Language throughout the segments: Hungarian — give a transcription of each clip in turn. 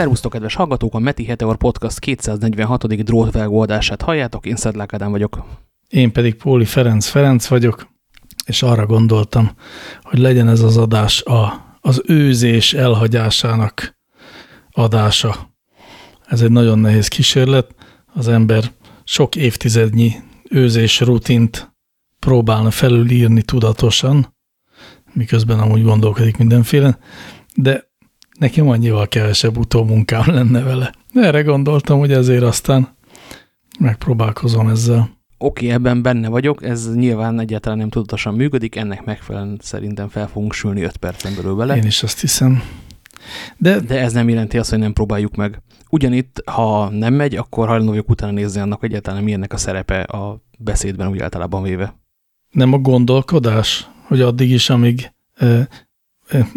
Szervusztok, kedves hallgatók! A Meti Heteor Podcast 246. drótvágó adását halljátok, én Szedlák Ádám vagyok. Én pedig Póli Ferenc Ferenc vagyok, és arra gondoltam, hogy legyen ez az adás a, az őzés elhagyásának adása. Ez egy nagyon nehéz kísérlet. Az ember sok évtizednyi őzés rutint próbálna felülírni tudatosan, miközben amúgy gondolkodik mindenféle, de nekem annyival kevesebb utómunkám lenne vele. Erre gondoltam, hogy ezért aztán megpróbálkozom ezzel. Oké, okay, ebben benne vagyok, ez nyilván egyáltalán nem tudatosan működik, ennek megfelelően szerintem fel fogunk sülni 5 percen belül vele. Én is azt hiszem. De, De ez nem jelenti azt, hogy nem próbáljuk meg. Ugyanitt, ha nem megy, akkor hajlandó vagyok utána nézni annak, hogy egyáltalán milyennek a szerepe a beszédben úgy általában véve. Nem a gondolkodás, hogy addig is, amíg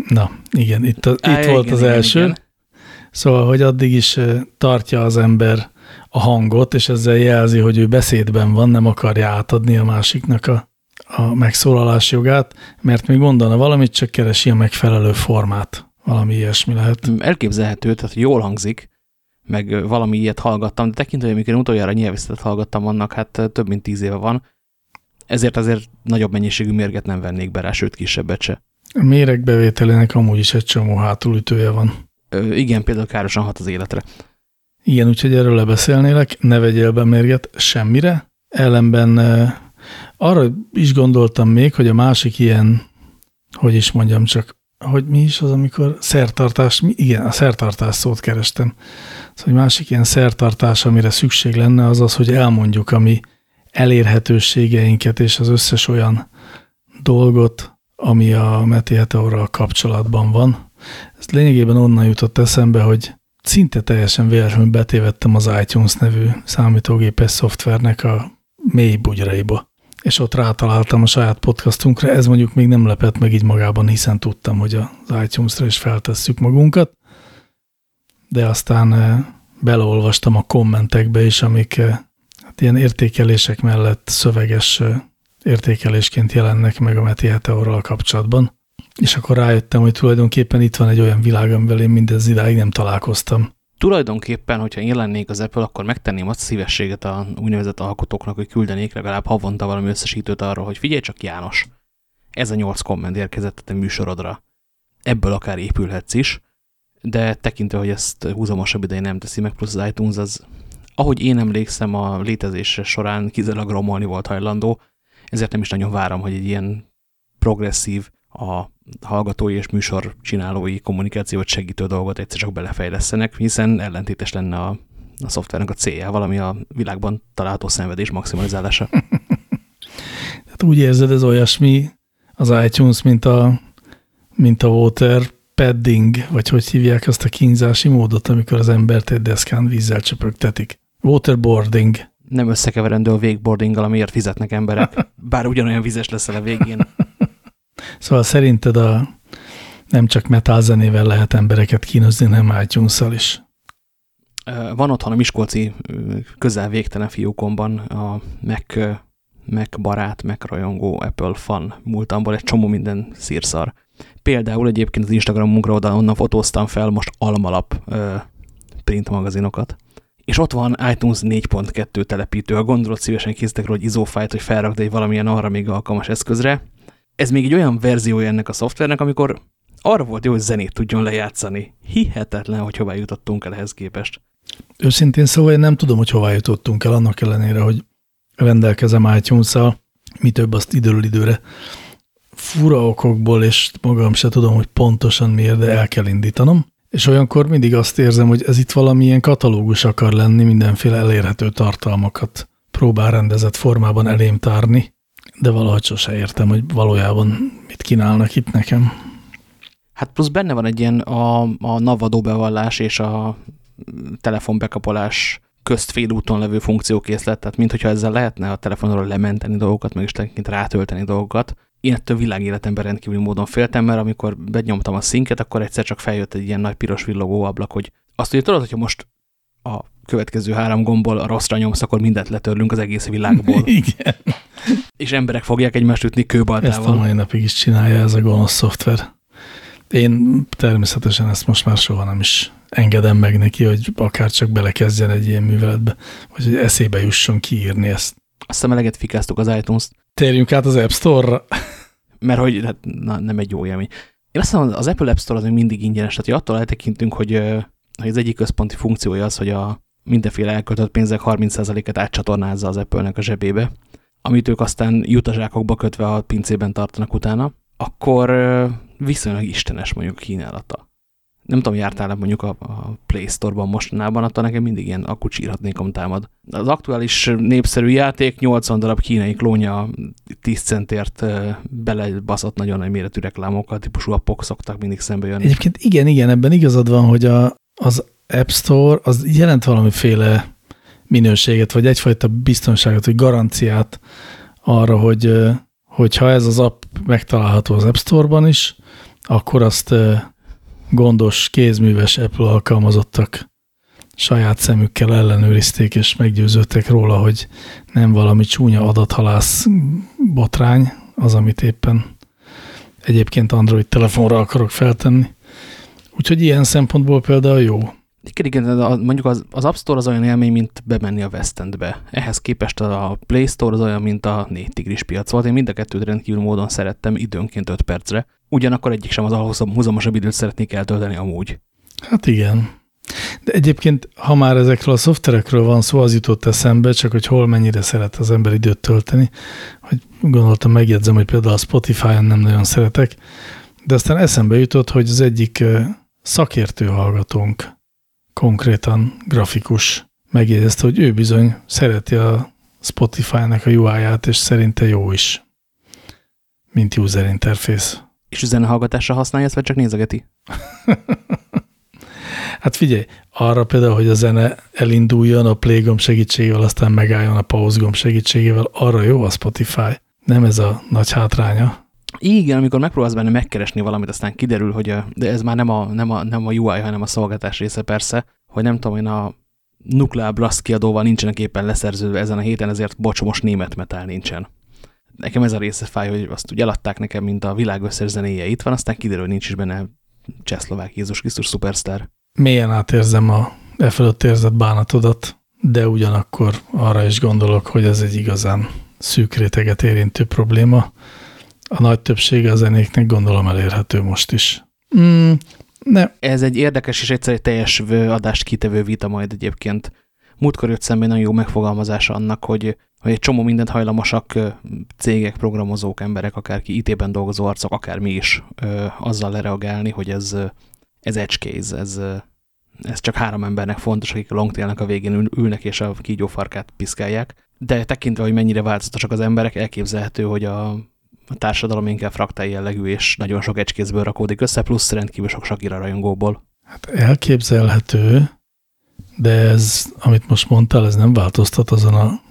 Na, igen, itt, a, Á, itt volt igen, az igen, első. Igen. Szóval, hogy addig is tartja az ember a hangot, és ezzel jelzi, hogy ő beszédben van, nem akarja átadni a másiknak a, a megszólalás jogát, mert még gondolna valamit, csak keresi a megfelelő formát. Valami ilyesmi lehet. Elképzelhető, tehát jól hangzik, meg valami ilyet hallgattam, de tekintve, hogy amikor utoljára nyelvészetet hallgattam annak, hát több mint tíz éve van, ezért azért nagyobb mennyiségű mérget nem vennék be rá, sőt kisebbet se. A méregbevételének amúgy is egy csomó hátulütője van. Ö, igen, például károsan hat az életre. Igen, úgyhogy erről lebeszélnélek, ne vegyél be mérget semmire. Ellenben arra is gondoltam még, hogy a másik ilyen, hogy is mondjam csak, hogy mi is az, amikor szertartás, igen, a szertartás szót kerestem. Szóval hogy másik ilyen szertartás, amire szükség lenne, az az, hogy elmondjuk a mi elérhetőségeinket és az összes olyan dolgot, ami a Meti Heteorral kapcsolatban van. Ez lényegében onnan jutott eszembe, hogy szinte teljesen véletlenül betévettem az iTunes nevű számítógépes szoftvernek a mély bugyraiba. És ott rátaláltam a saját podcastunkra, ez mondjuk még nem lepett meg így magában, hiszen tudtam, hogy az iTunes-ra is feltesszük magunkat. De aztán eh, beleolvastam a kommentekbe is, amik eh, hát ilyen értékelések mellett szöveges eh, értékelésként jelennek meg a Meti Heteorral kapcsolatban. És akkor rájöttem, hogy tulajdonképpen itt van egy olyan világ, amivel én mindez idáig nem találkoztam. Tulajdonképpen, hogyha én lennék az Apple, akkor megtenném azt szívességet a úgynevezett alkotóknak, hogy küldenék legalább havonta valami összesítőt arról, hogy figyelj csak János, ez a nyolc komment érkezett a műsorodra. Ebből akár épülhetsz is, de tekintve, hogy ezt húzamosabb ideje nem teszi meg, plusz az iTunes az, ahogy én emlékszem, a létezése során kizárólag romolni volt hajlandó, ezért nem is nagyon várom, hogy egy ilyen progresszív, a hallgatói és műsor csinálói kommunikációt segítő dolgot egyszer csak belefejlesztenek, hiszen ellentétes lenne a, a szoftvernek a célja, valami a világban található szenvedés maximalizálása. hát úgy érzed, ez olyasmi az iTunes, mint a, mint a water padding, vagy hogy hívják azt a kínzási módot, amikor az embert egy deszkán vízzel csöpögtetik. Waterboarding nem összekeverendő a wakeboardinggal, amiért fizetnek emberek, bár ugyanolyan vizes leszel a végén. Szóval szerinted a, nem csak metal zenével lehet embereket kínozni, nem itunes is? Van otthon a Miskolci közel végtelen fiúkomban a Mac, Mac barát, Mac rajongó Apple fan múltamból egy csomó minden szírszar. Például egyébként az Instagramunkra oda onnan fotóztam fel most almalap print magazinokat és ott van iTunes 4.2 telepítő. A gondolat szívesen készítek róla egy izófájt, hogy felrakd egy valamilyen arra még alkalmas eszközre. Ez még egy olyan verziója ennek a szoftvernek, amikor arra volt jó, hogy zenét tudjon lejátszani. Hihetetlen, hogy hová jutottunk el ehhez képest. Őszintén szóval én nem tudom, hogy hová jutottunk el, annak ellenére, hogy rendelkezem itunes -szal. mi több azt időről időre fura okokból, és magam se tudom, hogy pontosan miért, de el kell indítanom. És olyankor mindig azt érzem, hogy ez itt valamilyen katalógus akar lenni, mindenféle elérhető tartalmakat próbál rendezett formában elém tárni, de valahogy sose értem, hogy valójában mit kínálnak itt nekem. Hát plusz benne van egy ilyen a, a navadó bevallás és a telefonbekapolás közt félúton levő funkciókészlet, tehát mintha ezzel lehetne a telefonról lementeni dolgokat, meg is rátölteni dolgokat, én ettől világéletemben rendkívül módon féltem, mert amikor benyomtam a szinket, akkor egyszer csak feljött egy ilyen nagy piros villogó ablak, hogy azt, hogy tudod, hogyha most a következő három gombbal a rosszra nyomsz, akkor mindent letörlünk az egész világból. Igen. És emberek fogják egymást ütni kőbaltával. Ezt a mai napig is csinálja ez a gonosz szoftver. Én természetesen ezt most már soha nem is engedem meg neki, hogy akár csak belekezdjen egy ilyen műveletbe, vagy hogy eszébe jusson kiírni ezt. Aztán meleget fikáztuk az iTunes-t. Térjünk át az App Store-ra. Mert hogy hát, na, nem egy jó élmény. Én azt mondom, az Apple App Store az még mindig ingyenes, tehát attól eltekintünk, hogy, hogy az egyik központi funkciója az, hogy a mindenféle elköltött pénzek 30%-et átcsatornázza az Apple-nek a zsebébe, amit ők aztán jutazsákokba kötve a pincében tartanak utána, akkor viszonylag istenes mondjuk a kínálata. Nem tudom, jártál-e mondjuk a, a Play Store-ban mostanában, attól nekem mindig ilyen akucsírhatnékom támad. Az aktuális népszerű játék 80 darab kínai klónja 10 centért belebaszott nagyon nagy méretű reklámokkal, típusú appok szoktak mindig szembe jönni. Egyébként igen, igen, ebben igazad van, hogy a, az App Store az jelent valamiféle minőséget, vagy egyfajta biztonságot, vagy garanciát arra, hogy hogyha ez az app megtalálható az App Store-ban is, akkor azt gondos, kézműves Apple alkalmazottak saját szemükkel ellenőrizték, és meggyőződtek róla, hogy nem valami csúnya adathalász botrány, az, amit éppen egyébként Android telefonra akarok feltenni. Úgyhogy ilyen szempontból például jó. Igen, igen, mondjuk az, az App Store az olyan élmény, mint bemenni a West Endbe. Ehhez képest a Play Store az olyan, mint a négy tigris piac volt. Én mind a kettőt rendkívül módon szerettem, időnként 5 percre. Ugyanakkor egyik sem az a húzamosabb időt szeretnék eltölteni amúgy. Hát igen. De egyébként, ha már ezekről a szoftverekről van szó, az jutott eszembe, csak hogy hol mennyire szeret az ember időt tölteni, hogy gondoltam, megjegyzem, hogy például a Spotify-on nem nagyon szeretek, de aztán eszembe jutott, hogy az egyik szakértő hallgatónk, konkrétan grafikus, megjegyezte, hogy ő bizony szereti a Spotify-nak a UI-ját, és szerinte jó is, mint user interface. És üzenehallgatásra használja ezt, vagy csak nézegeti? hát figyelj, arra például, hogy a zene elinduljon a play gomb segítségével, aztán megálljon a pause gomb segítségével, arra jó a Spotify. Nem ez a nagy hátránya. Igen, amikor megpróbálsz benne megkeresni valamit, aztán kiderül, hogy a, de ez már nem a, nem, a, nem a UI, hanem a szolgáltás része persze, hogy nem tudom én, a Nuclear Blast kiadóval nincsenek éppen leszerződve ezen a héten, ezért bocs, most német metal nincsen. Nekem ez a része fáj, hogy azt úgy eladták nekem, mint a világ összes itt van, aztán kiderül, hogy nincs is benne Csehszlovák Jézus Krisztus szupersztár. Mélyen átérzem a e fölött érzett bánatodat, de ugyanakkor arra is gondolok, hogy ez egy igazán szűk réteget érintő probléma, a nagy többsége a zenéknek gondolom elérhető most is. Mm, ne. Ez egy érdekes és egyszer egy teljes adást kitevő vita majd egyébként. Múltkor jött szemben nagyon jó megfogalmazása annak, hogy, hogy egy csomó mindent hajlamosak cégek, programozók, emberek, akárki IT-ben dolgozó arcok, akár mi is ö, azzal lereagálni, hogy ez, ez edge case, ez, ez csak három embernek fontos, akik a longtailnek a végén ülnek és a kígyófarkát piszkálják. De tekintve, hogy mennyire változatosak az emberek, elképzelhető, hogy a a társadalom inkább fraktál jellegű, és nagyon sok ecskézből rakódik össze, plusz rendkívül sok Shakira rajongóból. Hát elképzelhető, de ez, amit most mondtál, ez nem változtat azon a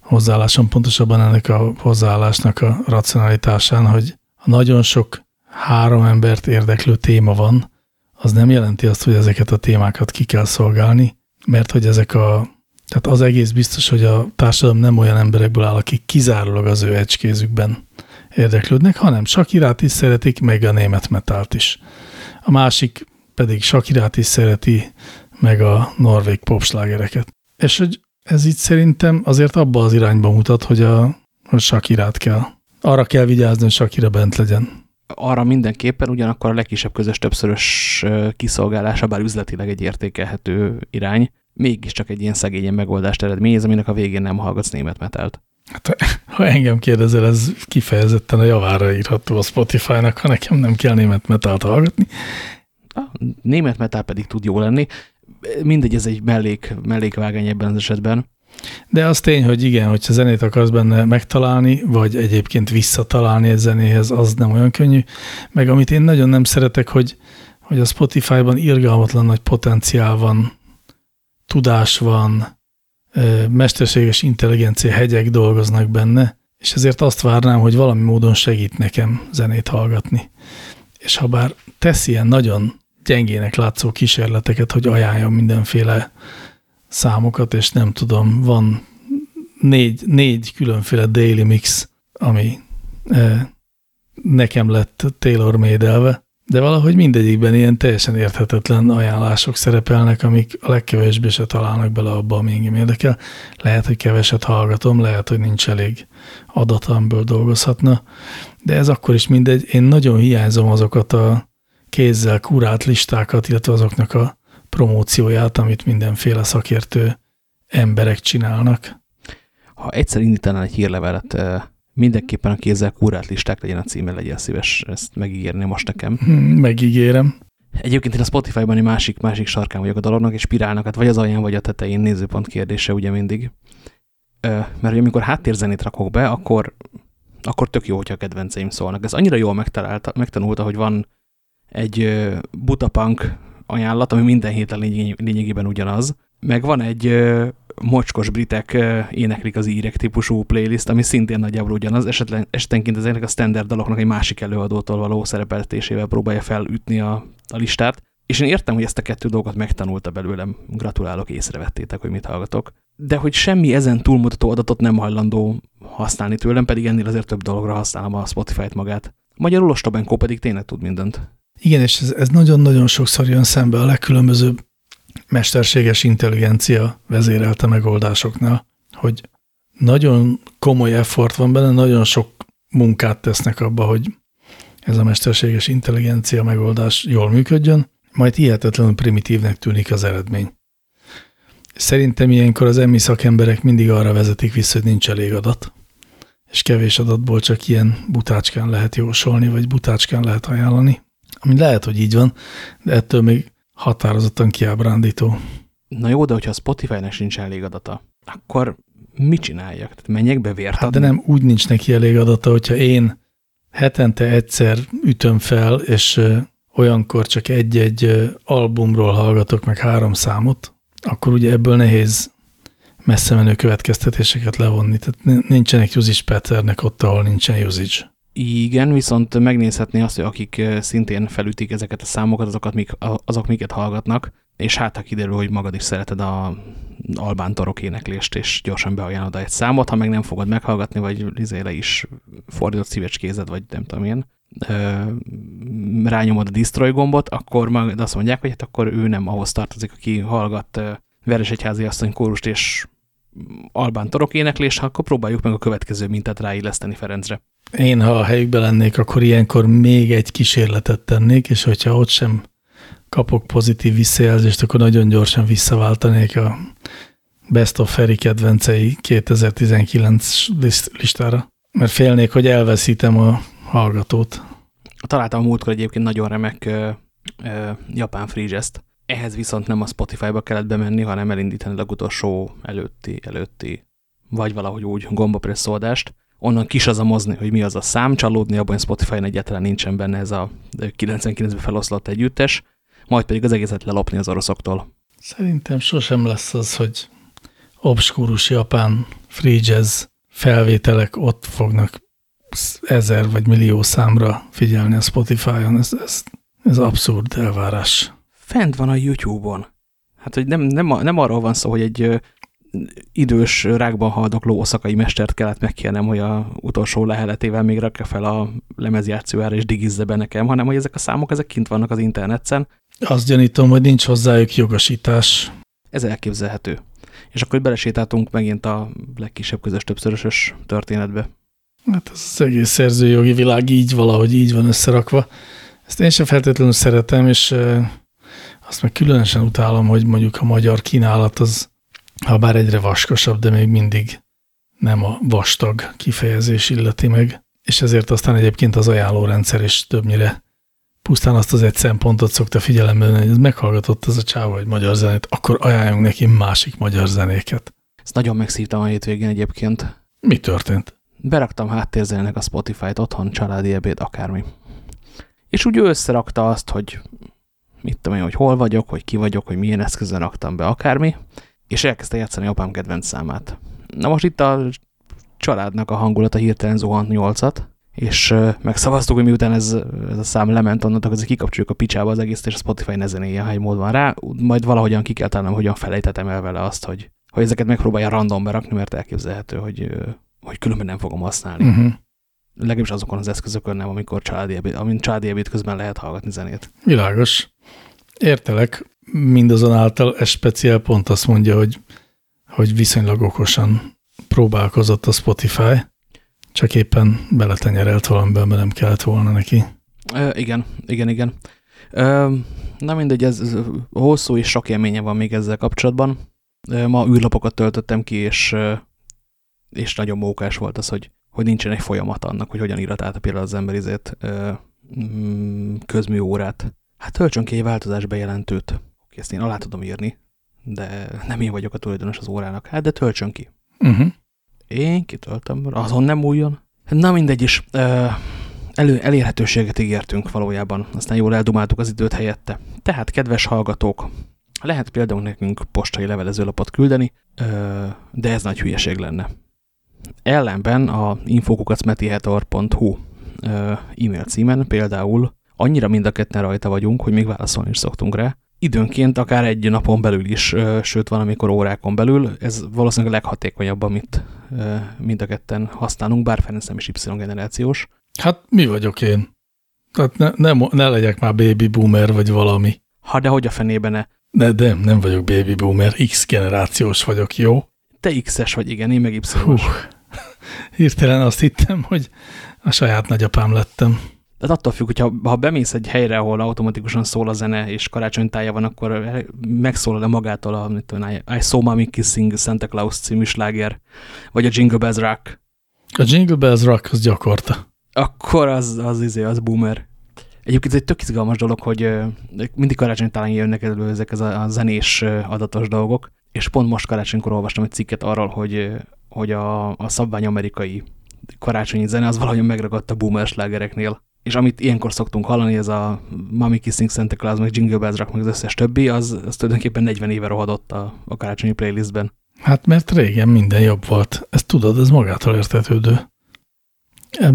hozzáálláson, pontosabban ennek a hozzáállásnak a racionalitásán, hogy ha nagyon sok három embert érdeklő téma van, az nem jelenti azt, hogy ezeket a témákat ki kell szolgálni, mert hogy ezek a, tehát az egész biztos, hogy a társadalom nem olyan emberekből áll, akik kizárólag az ő ecskézükben érdeklődnek, hanem Sakirát is szeretik, meg a német metált is. A másik pedig Sakirát is szereti, meg a norvég popslágereket. És hogy ez itt szerintem azért abba az irányba mutat, hogy a, a Sakirát kell. Arra kell vigyázni, hogy Sakira bent legyen. Arra mindenképpen, ugyanakkor a legkisebb közös többszörös kiszolgálása, bár üzletileg egy értékelhető irány, mégiscsak egy ilyen szegényen megoldást eredményez, aminek a végén nem hallgatsz német metelt. Hát, ha engem kérdezel, ez kifejezetten a javára írható a Spotify-nak, ha nekem nem kell német metált hallgatni. A német metál pedig tud jó lenni. Mindegy, ez egy mellék, mellékvágány ebben az esetben. De az tény, hogy igen, hogyha zenét akarsz benne megtalálni, vagy egyébként visszatalálni egy zenéhez, az nem olyan könnyű. Meg amit én nagyon nem szeretek, hogy, hogy a Spotify-ban irgalmatlan nagy potenciál van, tudás van, mesterséges intelligencia hegyek dolgoznak benne, és ezért azt várnám, hogy valami módon segít nekem zenét hallgatni. És ha bár tesz ilyen nagyon gyengének látszó kísérleteket, hogy ajánljon mindenféle számokat, és nem tudom, van négy, négy különféle daily mix, ami e, nekem lett tailor médelve, de valahogy mindegyikben ilyen teljesen érthetetlen ajánlások szerepelnek, amik a legkevésbé se találnak bele abba, ami engem érdekel. Lehet, hogy keveset hallgatom, lehet, hogy nincs elég adat, amiből dolgozhatna, de ez akkor is mindegy. Én nagyon hiányzom azokat a kézzel kurált listákat, illetve azoknak a promócióját, amit mindenféle szakértő emberek csinálnak. Ha egyszer indítanál egy hírlevelet, mindenképpen a kézzel kúrált listák legyen a címe, legyen szíves ezt megígérni most nekem. Hmm, megígérem. Egyébként én a Spotify-ban egy másik, másik sarkán vagyok a dolognak, és spirálnak, hát vagy az alján, vagy a tetején nézőpont kérdése ugye mindig. Mert amikor háttérzenét rakok be, akkor, akkor tök jó, hogyha a kedvenceim szólnak. Ez annyira jól megtalálta, megtanulta, hogy van egy butapunk ajánlat, ami minden héten lényegében ugyanaz, meg van egy mocskos britek éneklik az írek típusú playlist, ami szintén nagyjából ugyanaz, esetlen, esetenként ezeknek a standard daloknak egy másik előadótól való szerepeltetésével próbálja felütni a, a listát. És én értem, hogy ezt a kettő dolgot megtanulta belőlem, gratulálok, észrevettétek, hogy mit hallgatok. De hogy semmi ezen túlmutató adatot nem hajlandó használni tőlem, pedig ennél azért több dologra használom a Spotify-t magát. Magyarul Ostobenko pedig tényleg tud mindent. Igen, és ez nagyon-nagyon sokszor jön szembe a legkülönbözőbb mesterséges intelligencia vezérelte megoldásoknál, hogy nagyon komoly effort van benne, nagyon sok munkát tesznek abba, hogy ez a mesterséges intelligencia megoldás jól működjön, majd hihetetlenül primitívnek tűnik az eredmény. Szerintem ilyenkor az emmi szakemberek mindig arra vezetik vissza, hogy nincs elég adat, és kevés adatból csak ilyen butácskán lehet jósolni, vagy butácskán lehet ajánlani. Ami lehet, hogy így van, de ettől még határozottan kiábrándító. Na jó, de hogyha a Spotify-nek sincs elég adata, akkor mit csináljak? Tehát menjek be vért hát De nem, úgy nincs neki elég adata, hogyha én hetente egyszer ütöm fel, és olyankor csak egy-egy albumról hallgatok meg három számot, akkor ugye ebből nehéz messze menő következtetéseket levonni. Tehát nincsenek usage patternnek ott, ahol nincsen usage. Igen, viszont megnézhetné azt, hogy akik szintén felütik ezeket a számokat, azokat, mik, azok miket hallgatnak, és hát ha kiderül, hogy magad is szereted a albán torok éneklést, és gyorsan beajánlod egy számot, ha meg nem fogod meghallgatni, vagy izéle is fordított szívecskézed, vagy nem tudom én, rányomod a destroy gombot, akkor majd azt mondják, hogy hát akkor ő nem ahhoz tartozik, aki hallgat Veres Egyházi asszony kórust és albán torok éneklés, akkor próbáljuk meg a következő mintát ráilleszteni Ferencre. Én, ha a helyükben lennék, akkor ilyenkor még egy kísérletet tennék, és hogyha ott sem kapok pozitív visszajelzést, akkor nagyon gyorsan visszaváltanék a Best of Ferry kedvencei 2019 listára, mert félnék, hogy elveszítem a hallgatót. Találtam a múltkor egyébként nagyon remek ö, ö, japán freeze-t. Ehhez viszont nem a Spotify-ba kellett bemenni, hanem elindítani a legutolsó előtti, előtti, vagy valahogy úgy gombapresszoldást onnan kisazamozni, hogy mi az a szám, csalódni, abban Spotify-n egyáltalán nincsen benne ez a 99-ben feloszlott együttes, majd pedig az egészet lelopni az oroszoktól. Szerintem sosem lesz az, hogy obskúrus japán free jazz felvételek ott fognak ezer vagy millió számra figyelni a Spotify-on. Ez, ez, ez abszurd elvárás. Fent van a YouTube-on. Hát, hogy nem, nem, nem arról van szó, hogy egy idős rákban haldokló oszakai mestert kellett megkérnem, hogy a utolsó leheletével még rakja fel a lemezjátszójára és digizze be nekem, hanem hogy ezek a számok ezek kint vannak az interneten. Azt gyanítom, hogy nincs hozzájuk jogosítás. Ez elképzelhető. És akkor belesétáltunk megint a legkisebb közös többszörösös történetbe. Hát ez az egész szerzőjogi világ így valahogy így van összerakva. Ezt én sem feltétlenül szeretem, és azt meg különösen utálom, hogy mondjuk a magyar kínálat az ha bár egyre vaskosabb, de még mindig nem a vastag kifejezés illeti meg, és ezért aztán egyébként az ajánlórendszer is többnyire pusztán azt az egy szempontot szokta figyelembe hogy ez meghallgatott ez a csávó egy magyar zenét, akkor ajánljunk neki másik magyar zenéket. Ezt nagyon megszívtam a hétvégén egyébként. Mi történt? Beraktam háttérzenének a Spotify-t otthon, családi ebéd, akármi. És úgy összerakta azt, hogy mit tudom én, hogy hol vagyok, hogy ki vagyok, hogy milyen eszközön raktam be, akármi, és elkezdte játszani apám kedvenc számát. Na most itt a családnak a hangulata hirtelen zuhant nyolcat, és megszavaztuk, hogy miután ez, ez a szám lement, onnantól azért kikapcsoljuk a picsába az egész, és a Spotify ne zenéje, ha egy mód van rá, majd valahogyan ki kell találnom, hogyan felejtetem el vele azt, hogy, hogy ezeket megpróbálja random berakni, mert elképzelhető, hogy, hogy különben nem fogom használni. Uh mhm. -huh. Legalábbis azokon az eszközökön nem, amikor családi ebéd, amint családi ebéd közben lehet hallgatni zenét. Világos. Értelek, mindazonáltal ez speciál pont azt mondja, hogy, hogy viszonylag okosan próbálkozott a Spotify, csak éppen beletenyerelt valamiben, nem kellett volna neki. Ö, igen, igen, igen. Ö, na mindegy, ez, ez hosszú és sok élménye van még ezzel kapcsolatban. Ö, ma űrlapokat töltöttem ki, és, és nagyon mókás volt az, hogy, hogy nincsen egy folyamat annak, hogy hogyan írat át például az ember izét mm, közműórát. Hát töltsön ki egy változás bejelentőt. Ezt én alá tudom írni, de nem én vagyok a tulajdonos az órának. Hát, de töltsön ki. Uh mhm. -huh. Én kitöltöm, azon nem újjon. Na mindegy is, elő, elérhetőséget ígértünk valójában, aztán jól eldumáltuk az időt helyette. Tehát, kedves hallgatók, lehet például nekünk postai levelezőlapot küldeni, de ez nagy hülyeség lenne. Ellenben a infokukacmetihetor.hu e-mail címen például annyira mind a ketten rajta vagyunk, hogy még válaszolni is szoktunk rá, időnként akár egy napon belül is, sőt van, amikor órákon belül. Ez valószínűleg a leghatékonyabb, amit mind a ketten használunk, bár Ferenc nem is Y-generációs. Hát mi vagyok én? Tehát ne, ne, ne legyek már baby boomer vagy valami. Ha, de hogy a fenében ne? Ne, de nem vagyok baby boomer, X generációs vagyok, jó? Te X-es vagy, igen, én meg Y-os. Hirtelen azt hittem, hogy a saját nagyapám lettem. Tehát attól függ, hogyha ha bemész egy helyre, ahol automatikusan szól a zene, és karácsonytája van, akkor megszólal -e magától a mit tudom, I Saw Mommy Kissing Santa Claus című sláger, vagy a Jingle Bells Rock. A Jingle Bells Rock az gyakorta. Akkor az, az, izé, az boomer. Egyébként ez egy tök izgalmas dolog, hogy mindig karácsonytáján jönnek elő ezek az a zenés adatos dolgok, és pont most karácsonykor olvastam egy cikket arról, hogy, hogy a, a szabvány amerikai karácsonyi zene az valahogy megragadt a boomer slágereknél és amit ilyenkor szoktunk hallani, ez a Mami Kissing Santa Claus, meg Jingle Bells Rock, meg az összes többi, az, az tulajdonképpen 40 éve rohadott a, a karácsonyi playlistben. Hát mert régen minden jobb volt. Ezt tudod, ez magától értetődő.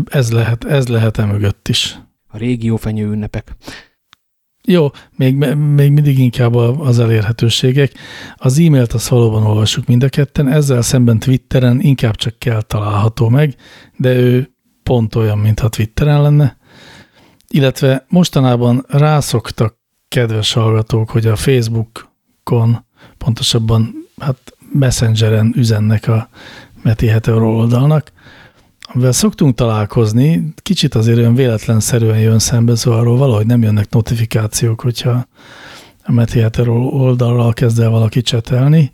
Ez lehet, ez lehet emögött is. A régió fenyő ünnepek. Jó, még, még mindig inkább az elérhetőségek. Az e-mailt azt valóban olvassuk mind a ketten, ezzel szemben Twitteren inkább csak kell található meg, de ő pont olyan, mintha Twitteren lenne. Illetve mostanában rászoktak kedves hallgatók, hogy a Facebookon, pontosabban hát Messengeren üzennek a Meti Hetero oldalnak, amivel szoktunk találkozni, kicsit azért olyan véletlenszerűen jön szembe, szóval arról valahogy nem jönnek notifikációk, hogyha a Meti Hetero oldalról kezd el valaki csetelni,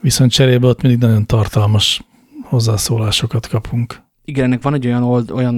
viszont cserébe ott mindig nagyon tartalmas hozzászólásokat kapunk igen, ennek van egy olyan, old, olyan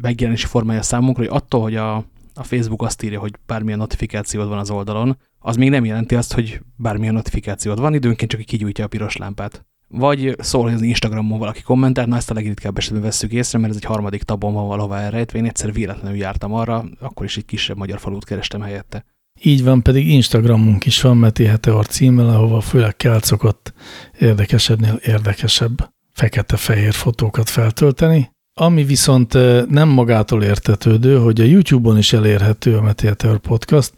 megjelenési formája számunkra, hogy attól, hogy a, a Facebook azt írja, hogy bármilyen notifikációd van az oldalon, az még nem jelenti azt, hogy bármilyen notifikációd van, időnként csak kigyújtja a piros lámpát. Vagy szól, az Instagramon valaki kommentált, na ezt a legritkább esetben vesszük észre, mert ez egy harmadik tabon van valahová elrejtve, én egyszer véletlenül jártam arra, akkor is egy kisebb magyar falut kerestem helyette. Így van, pedig Instagramunk is van, Meti Heteor címmel, ahova főleg kelcokott érdekesebbnél érdekesebb fekete-fehér fotókat feltölteni, ami viszont nem magától értetődő, hogy a YouTube-on is elérhető a Meteor Podcast,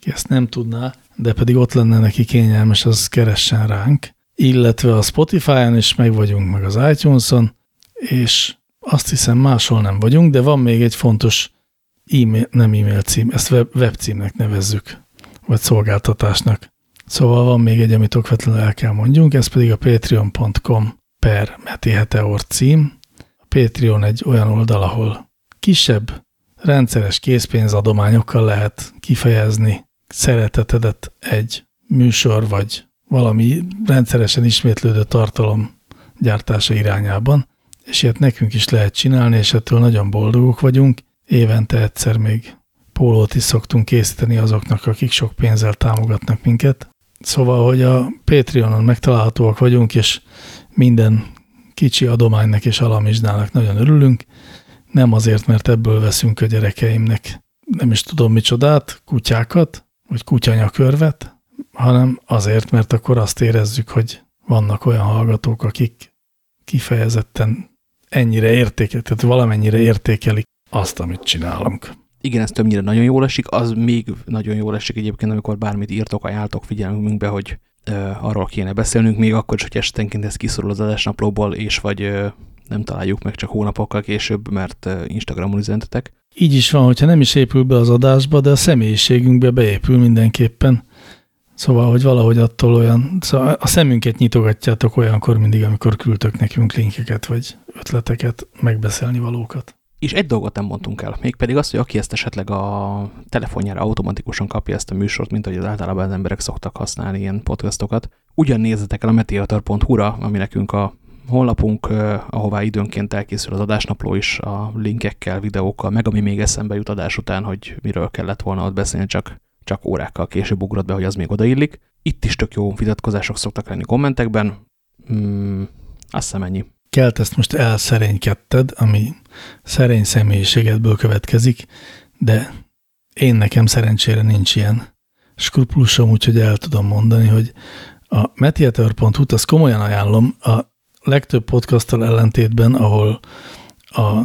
ki ezt nem tudná, de pedig ott lenne neki kényelmes, az keressen ránk, illetve a Spotify-on is meg vagyunk, meg az iTunes-on, és azt hiszem máshol nem vagyunk, de van még egy fontos e-mail, nem e-mail cím, ezt web, webcímnek nevezzük, vagy szolgáltatásnak. Szóval van még egy, amit okvetlenül el kell mondjunk, ez pedig a patreon.com per Meti cím. A Patreon egy olyan oldal, ahol kisebb, rendszeres készpénzadományokkal lehet kifejezni szeretetedet egy műsor vagy valami rendszeresen ismétlődő tartalom gyártása irányában, és ilyet nekünk is lehet csinálni, és ettől nagyon boldogok vagyunk. Évente egyszer még pólót is szoktunk készíteni azoknak, akik sok pénzzel támogatnak minket. Szóval, hogy a Patreonon megtalálhatóak vagyunk, és minden kicsi adománynak és alamizsnának nagyon örülünk, nem azért, mert ebből veszünk a gyerekeimnek nem is tudom micsodát, kutyákat, vagy kutyanyakörvet, hanem azért, mert akkor azt érezzük, hogy vannak olyan hallgatók, akik kifejezetten ennyire értékelik, tehát valamennyire értékelik azt, amit csinálunk. Igen, ez többnyire nagyon jól esik, az még nagyon jól esik egyébként, amikor bármit írtok, ajánltok figyelmünkbe, hogy arról kéne beszélnünk, még akkor is, hogy esetenként ez kiszorul az adásnaplóból, és vagy nem találjuk meg csak hónapokkal később, mert Instagramon üzentetek. Így is van, hogyha nem is épül be az adásba, de a személyiségünkbe beépül mindenképpen. Szóval, hogy valahogy attól olyan, szóval a szemünket nyitogatjátok olyankor mindig, amikor küldtök nekünk linkeket, vagy ötleteket, megbeszélni valókat. És egy dolgot nem mondtunk el, mégpedig azt, hogy aki ezt esetleg a telefonjára automatikusan kapja ezt a műsort, mint ahogy az általában az emberek szoktak használni ilyen podcastokat, ugyan nézzetek el a metiator.hu-ra, ami nekünk a honlapunk, ahová időnként elkészül az adásnapló is a linkekkel, videókkal, meg ami még eszembe jut adás után, hogy miről kellett volna ott beszélni, csak, csak órákkal később ugrott be, hogy az még odaillik. Itt is tök jó vitatkozások szoktak lenni kommentekben. Hmm, azt hiszem ennyi. Kelt ezt most elszerénykedted, ami szerény személyiségedből következik, de én nekem szerencsére nincs ilyen skrupulusom, úgyhogy el tudom mondani, hogy a metiator.hu-t azt komolyan ajánlom, a legtöbb podcasttal ellentétben, ahol a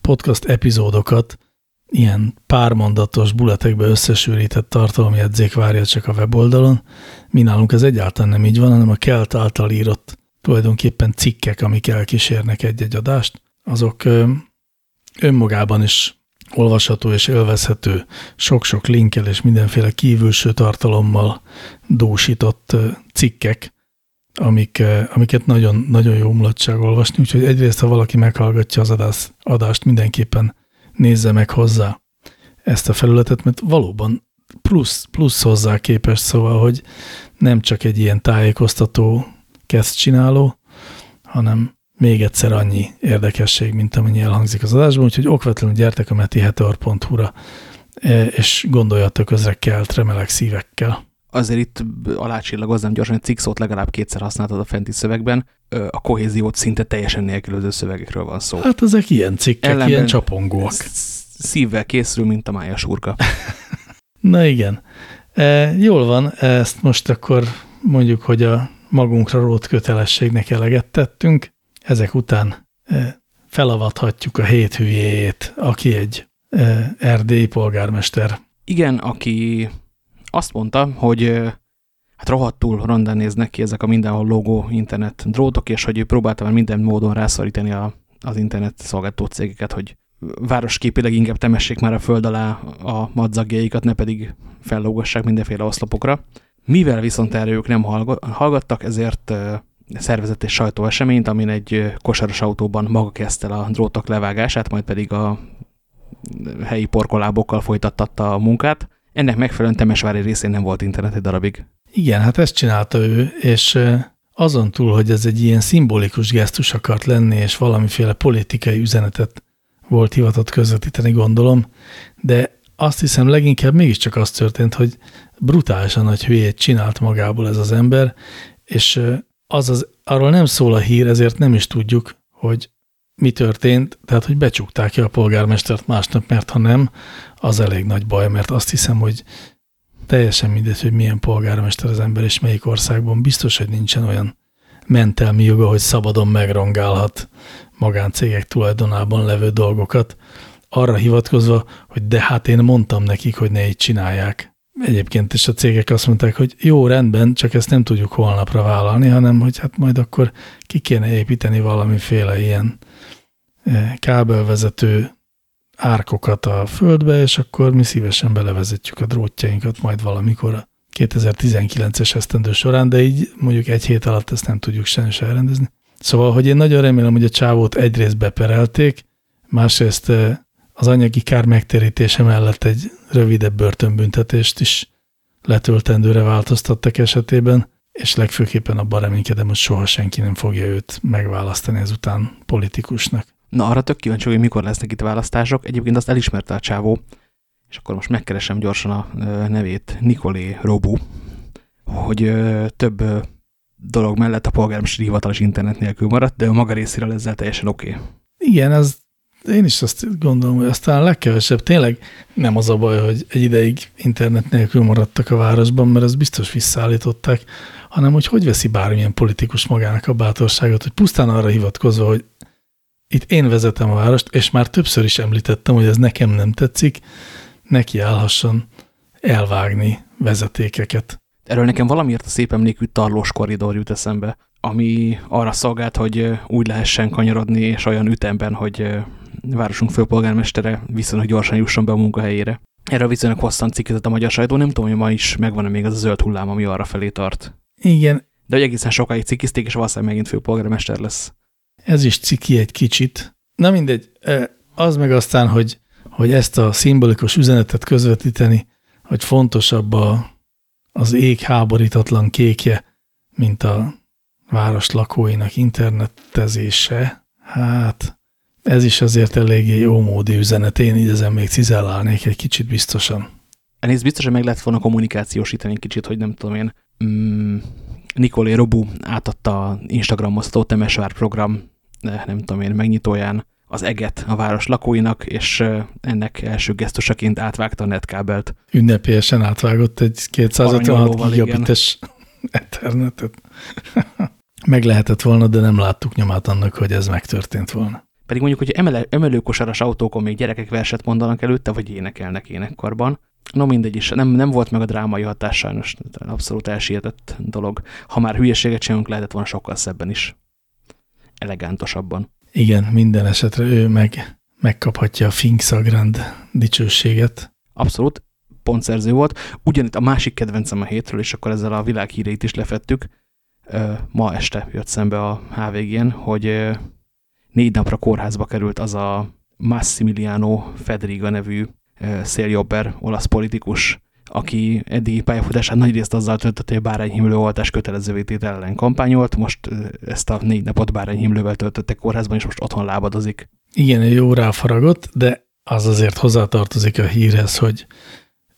podcast epizódokat ilyen pármondatos buletekbe összesűrített tartalomjegyzék várja csak a weboldalon. Mi nálunk ez egyáltalán nem így van, hanem a Kelt által írott tulajdonképpen cikkek, amik elkísérnek egy-egy adást, azok önmagában is olvasható és élvezhető, sok-sok linkkel és mindenféle kívülső tartalommal dúsított cikkek, amik, amiket nagyon, nagyon jó mulatság olvasni, úgyhogy egyrészt, ha valaki meghallgatja az adás, adást, mindenképpen nézze meg hozzá ezt a felületet, mert valóban plusz, plusz hozzá képes, szóval, hogy nem csak egy ilyen tájékoztató kezd csináló, hanem még egyszer annyi érdekesség, mint amennyi elhangzik az adásban, úgyhogy okvetlenül gyertek a metiheteor.hu-ra, és gondoljatok közre kelt remelek szívekkel. Azért itt alácsillagoznám gyorsan, hogy cikszót legalább kétszer használtad a fenti szövegben, a kohéziót szinte teljesen nélkülöző szövegekről van szó. Hát ezek ilyen cikkek, Ellenben ilyen csapongóak. Szívvel készül, mint a májas urka. Na igen. E, jól van, ezt most akkor mondjuk, hogy a magunkra rót kötelességnek eleget tettünk. Ezek után e, felavathatjuk a hét hülyéjét, aki egy e, erdélyi polgármester. Igen, aki azt mondta, hogy hát rohadtul rondán néznek ki ezek a mindenhol logó internet drótok, és hogy ő próbálta már minden módon rászorítani a, az internet szolgáltató cégeket, hogy városképileg inkább temessék már a föld alá a madzagjaikat, ne pedig fellógassák mindenféle oszlopokra. Mivel viszont erre ők nem hallgattak, ezért szervezett egy sajtóeseményt, amin egy kosaros autóban maga kezdte a drótok levágását, majd pedig a helyi porkolábokkal folytattatta a munkát. Ennek megfelelően Temesvári részén nem volt internet egy darabig. Igen, hát ezt csinálta ő, és azon túl, hogy ez egy ilyen szimbolikus gesztus akart lenni, és valamiféle politikai üzenetet volt hivatott közvetíteni, gondolom, de azt hiszem leginkább mégiscsak az történt, hogy brutálisan nagy hülyét csinált magából ez az ember, és az az, arról nem szól a hír, ezért nem is tudjuk, hogy mi történt, tehát hogy becsukták ki a polgármestert másnap, mert ha nem, az elég nagy baj, mert azt hiszem, hogy teljesen mindegy, hogy milyen polgármester az ember és melyik országban, biztos, hogy nincsen olyan mentelmi joga, hogy szabadon megrongálhat magáncégek tulajdonában levő dolgokat, arra hivatkozva, hogy de hát én mondtam nekik, hogy ne így csinálják. Egyébként is a cégek azt mondták, hogy jó, rendben, csak ezt nem tudjuk holnapra vállalni, hanem hogy hát majd akkor ki kéne építeni valamiféle ilyen eh, kábelvezető árkokat a földbe, és akkor mi szívesen belevezetjük a drótjainkat majd valamikor a 2019-es esztendő során, de így mondjuk egy hét alatt ezt nem tudjuk sem se elrendezni. Szóval, hogy én nagyon remélem, hogy a csávót egyrészt beperelték, másrészt eh, az anyagi kár megtérítése mellett egy rövidebb börtönbüntetést is letöltendőre változtattak esetében, és legfőképpen abban reménykedem, hogy soha senki nem fogja őt megválasztani ezután politikusnak. Na, arra tök kíváncsi, hogy mikor lesznek itt választások. Egyébként azt elismerte a csávó, és akkor most megkeresem gyorsan a nevét, Nikolé Robu, hogy több dolog mellett a polgármesteri hivatalos internet nélkül maradt, de a maga részéről ezzel teljesen oké. Okay. Igen, ez én is azt gondolom, hogy aztán a legkevesebb tényleg nem az a baj, hogy egy ideig internet nélkül maradtak a városban, mert ezt biztos visszaállították, hanem hogy hogy veszi bármilyen politikus magának a bátorságot, hogy pusztán arra hivatkozva, hogy itt én vezetem a várost, és már többször is említettem, hogy ez nekem nem tetszik, neki állhasson elvágni vezetékeket. Erről nekem valamiért a szép emlékű tarlós korridor jut eszembe, ami arra szolgált, hogy úgy lehessen kanyarodni, és olyan ütemben, hogy városunk főpolgármestere viszonylag gyorsan jusson be a munkahelyére. Erről viszonylag hosszan cikkezett a magyar sajtó, nem tudom, hogy ma is megvan-e még az a zöld hullám, ami arra felé tart. Igen. De hogy egészen sokáig cikkizték, és valószínűleg megint főpolgármester lesz. Ez is ciki egy kicsit. Na mindegy, az meg aztán, hogy, hogy ezt a szimbolikus üzenetet közvetíteni, hogy fontosabb a, az ég háborítatlan kékje, mint a város lakóinak internetezése. Hát ez is azért eléggé jó módi üzenet. Én így ezen még cizellálnék egy kicsit biztosan. Ennél biztosan meg lehet volna kommunikációsítani kicsit, hogy nem tudom én, mm, Nikolé Robu átadta a Instagramoztató Temesvár program, nem tudom én, megnyitóján az eget a város lakóinak, és ennek első gesztusaként átvágta a netkábelt. Ünnepélyesen átvágott egy 256 gigabites ethernetet. Meg lehetett volna, de nem láttuk nyomát annak, hogy ez megtörtént volna. Pedig mondjuk, hogy emele, emelőkosaras autókon még gyerekek verset mondanak előtte, vagy énekelnek énekkorban. No mindegy is, nem, nem volt meg a drámai hatás sajnos, abszolút elsietett dolog. Ha már hülyeséget csinálunk, lehetett volna sokkal szebben is. Elegántosabban. Igen, minden esetre ő meg, megkaphatja a Finkszagrand dicsőséget. Abszolút, pontszerző volt. Ugyanitt a másik kedvencem a hétről, és akkor ezzel a világhíreit is lefettük. Ma este jött szembe a HVG-n, hogy négy napra kórházba került az a Massimiliano Federiga nevű széljobber olasz politikus, aki eddigi pályafutását nagyrészt azzal töltött, hogy bárányhimlő oltás kötelezővé tétel ellen kampányolt, most ezt a négy napot bárányhimlővel töltötte kórházban, és most otthon lábadozik. Igen, ő jó ráfaragott, de az azért hozzátartozik a hírhez, hogy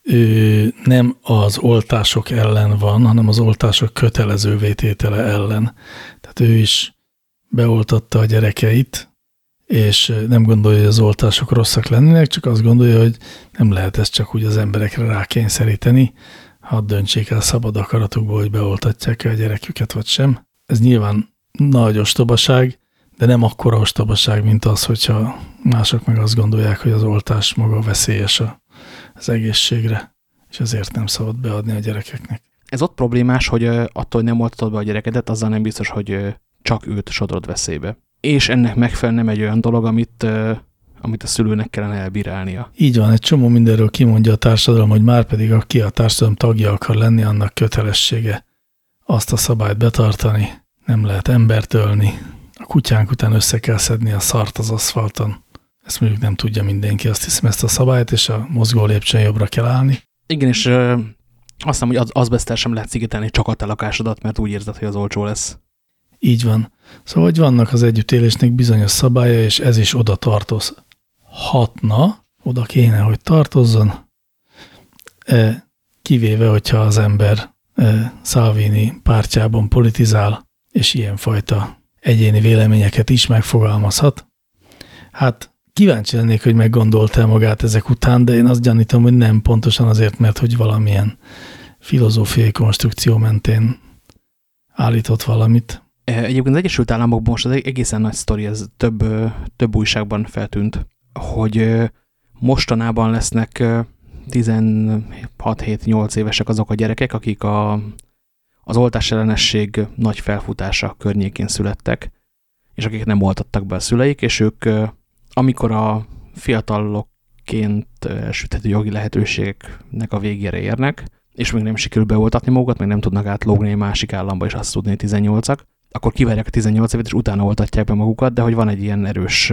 ő nem az oltások ellen van, hanem az oltások kötelezővé tétele ellen. Tehát ő is beoltatta a gyerekeit, és nem gondolja, hogy az oltások rosszak lennének, csak azt gondolja, hogy nem lehet ezt csak úgy az emberekre rákényszeríteni, hadd döntsék el szabad akaratukból, hogy beoltatják -e a gyereküket, vagy sem. Ez nyilván nagy ostobaság, de nem akkora ostobaság, mint az, hogyha mások meg azt gondolják, hogy az oltás maga veszélyes az egészségre, és ezért nem szabad beadni a gyerekeknek. Ez ott problémás, hogy attól, hogy nem oltatod be a gyerekedet, azzal nem biztos, hogy csak őt sodrod veszélybe. És ennek megfelelően nem egy olyan dolog, amit, amit a szülőnek kellene elbírálnia. Így van, egy csomó mindenről kimondja a társadalom, hogy már pedig aki a társadalom tagja akar lenni, annak kötelessége azt a szabályt betartani, nem lehet embert ölni, a kutyánk után össze kell szedni a szart az aszfalton. Ezt mondjuk nem tudja mindenki, azt hiszem ezt a szabályt, és a mozgó lépcsőn jobbra kell állni. Igen, és ö, azt hiszem, hogy az, azbesztel sem lehet szigetelni csak a te lakásodat, mert úgy érzed, hogy az olcsó lesz. Így van. Szóval, hogy vannak az együttélésnek bizonyos szabálya, és ez is oda tartozhatna, oda kéne, hogy tartozzon, e, kivéve, hogyha az ember e, Salvini pártjában politizál, és ilyenfajta egyéni véleményeket is megfogalmazhat. Hát kíváncsi lennék, hogy meggondolta magát ezek után, de én azt gyanítom, hogy nem pontosan azért, mert hogy valamilyen filozófiai konstrukció mentén állított valamit. Egyébként az Egyesült Államokban most az egészen nagy sztori, ez több, több újságban feltűnt, hogy mostanában lesznek 16-7-8 évesek azok a gyerekek, akik a, az oltás ellenesség nagy felfutása környékén születtek, és akik nem oltattak be a szüleik, és ők, amikor a fiatalokként elsüthető jogi lehetőségeknek a végére érnek, és még nem sikerül beoltatni magukat, még nem tudnak átlógni egy másik államba, és azt tudni, hogy 18-ak, akkor kivárják a 18 évet, és utána oltatják be magukat, de hogy van egy ilyen erős,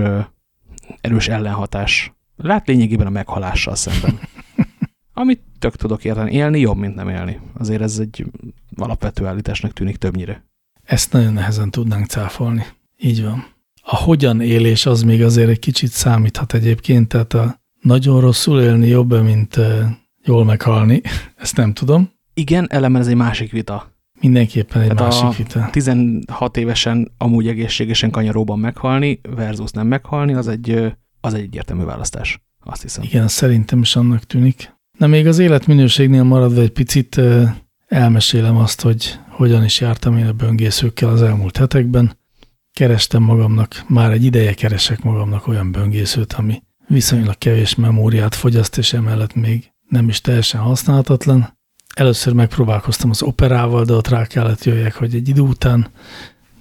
erős ellenhatás. Lát lényegében a meghalással szemben. Amit tök tudok érteni. Élni jobb, mint nem élni. Azért ez egy alapvető állításnak tűnik többnyire. Ezt nagyon nehezen tudnánk cáfolni. Így van. A hogyan élés az még azért egy kicsit számíthat egyébként, tehát a nagyon rosszul élni jobb, mint jól meghalni. Ezt nem tudom. Igen, eleme ez egy másik vita. Mindenképpen egy Tehát másik vita. 16 évesen amúgy egészségesen kanyaróban meghalni versus nem meghalni, az egy, az egy egyértelmű választás. Azt hiszem. Igen, szerintem is annak tűnik. Na még az életminőségnél maradva egy picit elmesélem azt, hogy hogyan is jártam én a böngészőkkel az elmúlt hetekben. Kerestem magamnak, már egy ideje keresek magamnak olyan böngészőt, ami viszonylag kevés memóriát fogyaszt, és emellett még nem is teljesen használhatatlan. Először megpróbálkoztam az operával, de ott rá kellett jöjjek, hogy egy idő után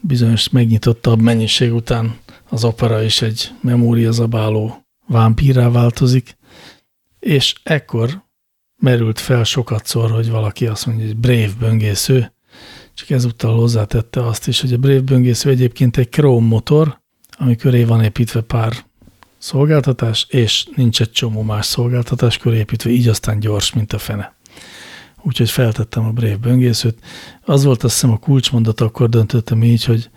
bizonyos megnyitottabb mennyiség után az opera is egy memóriazabáló vámpírrá változik, és ekkor merült fel sokatszor, hogy valaki azt mondja, hogy Brave böngésző, csak ezúttal hozzátette azt is, hogy a Brave böngésző egyébként egy Chrome motor, ami köré van építve pár szolgáltatás, és nincs egy csomó más szolgáltatás köré építve, így aztán gyors, mint a fene. Úgyhogy feltettem a Brave böngészőt. Az volt azt hiszem a kulcsmondat, akkor döntöttem így, hogy,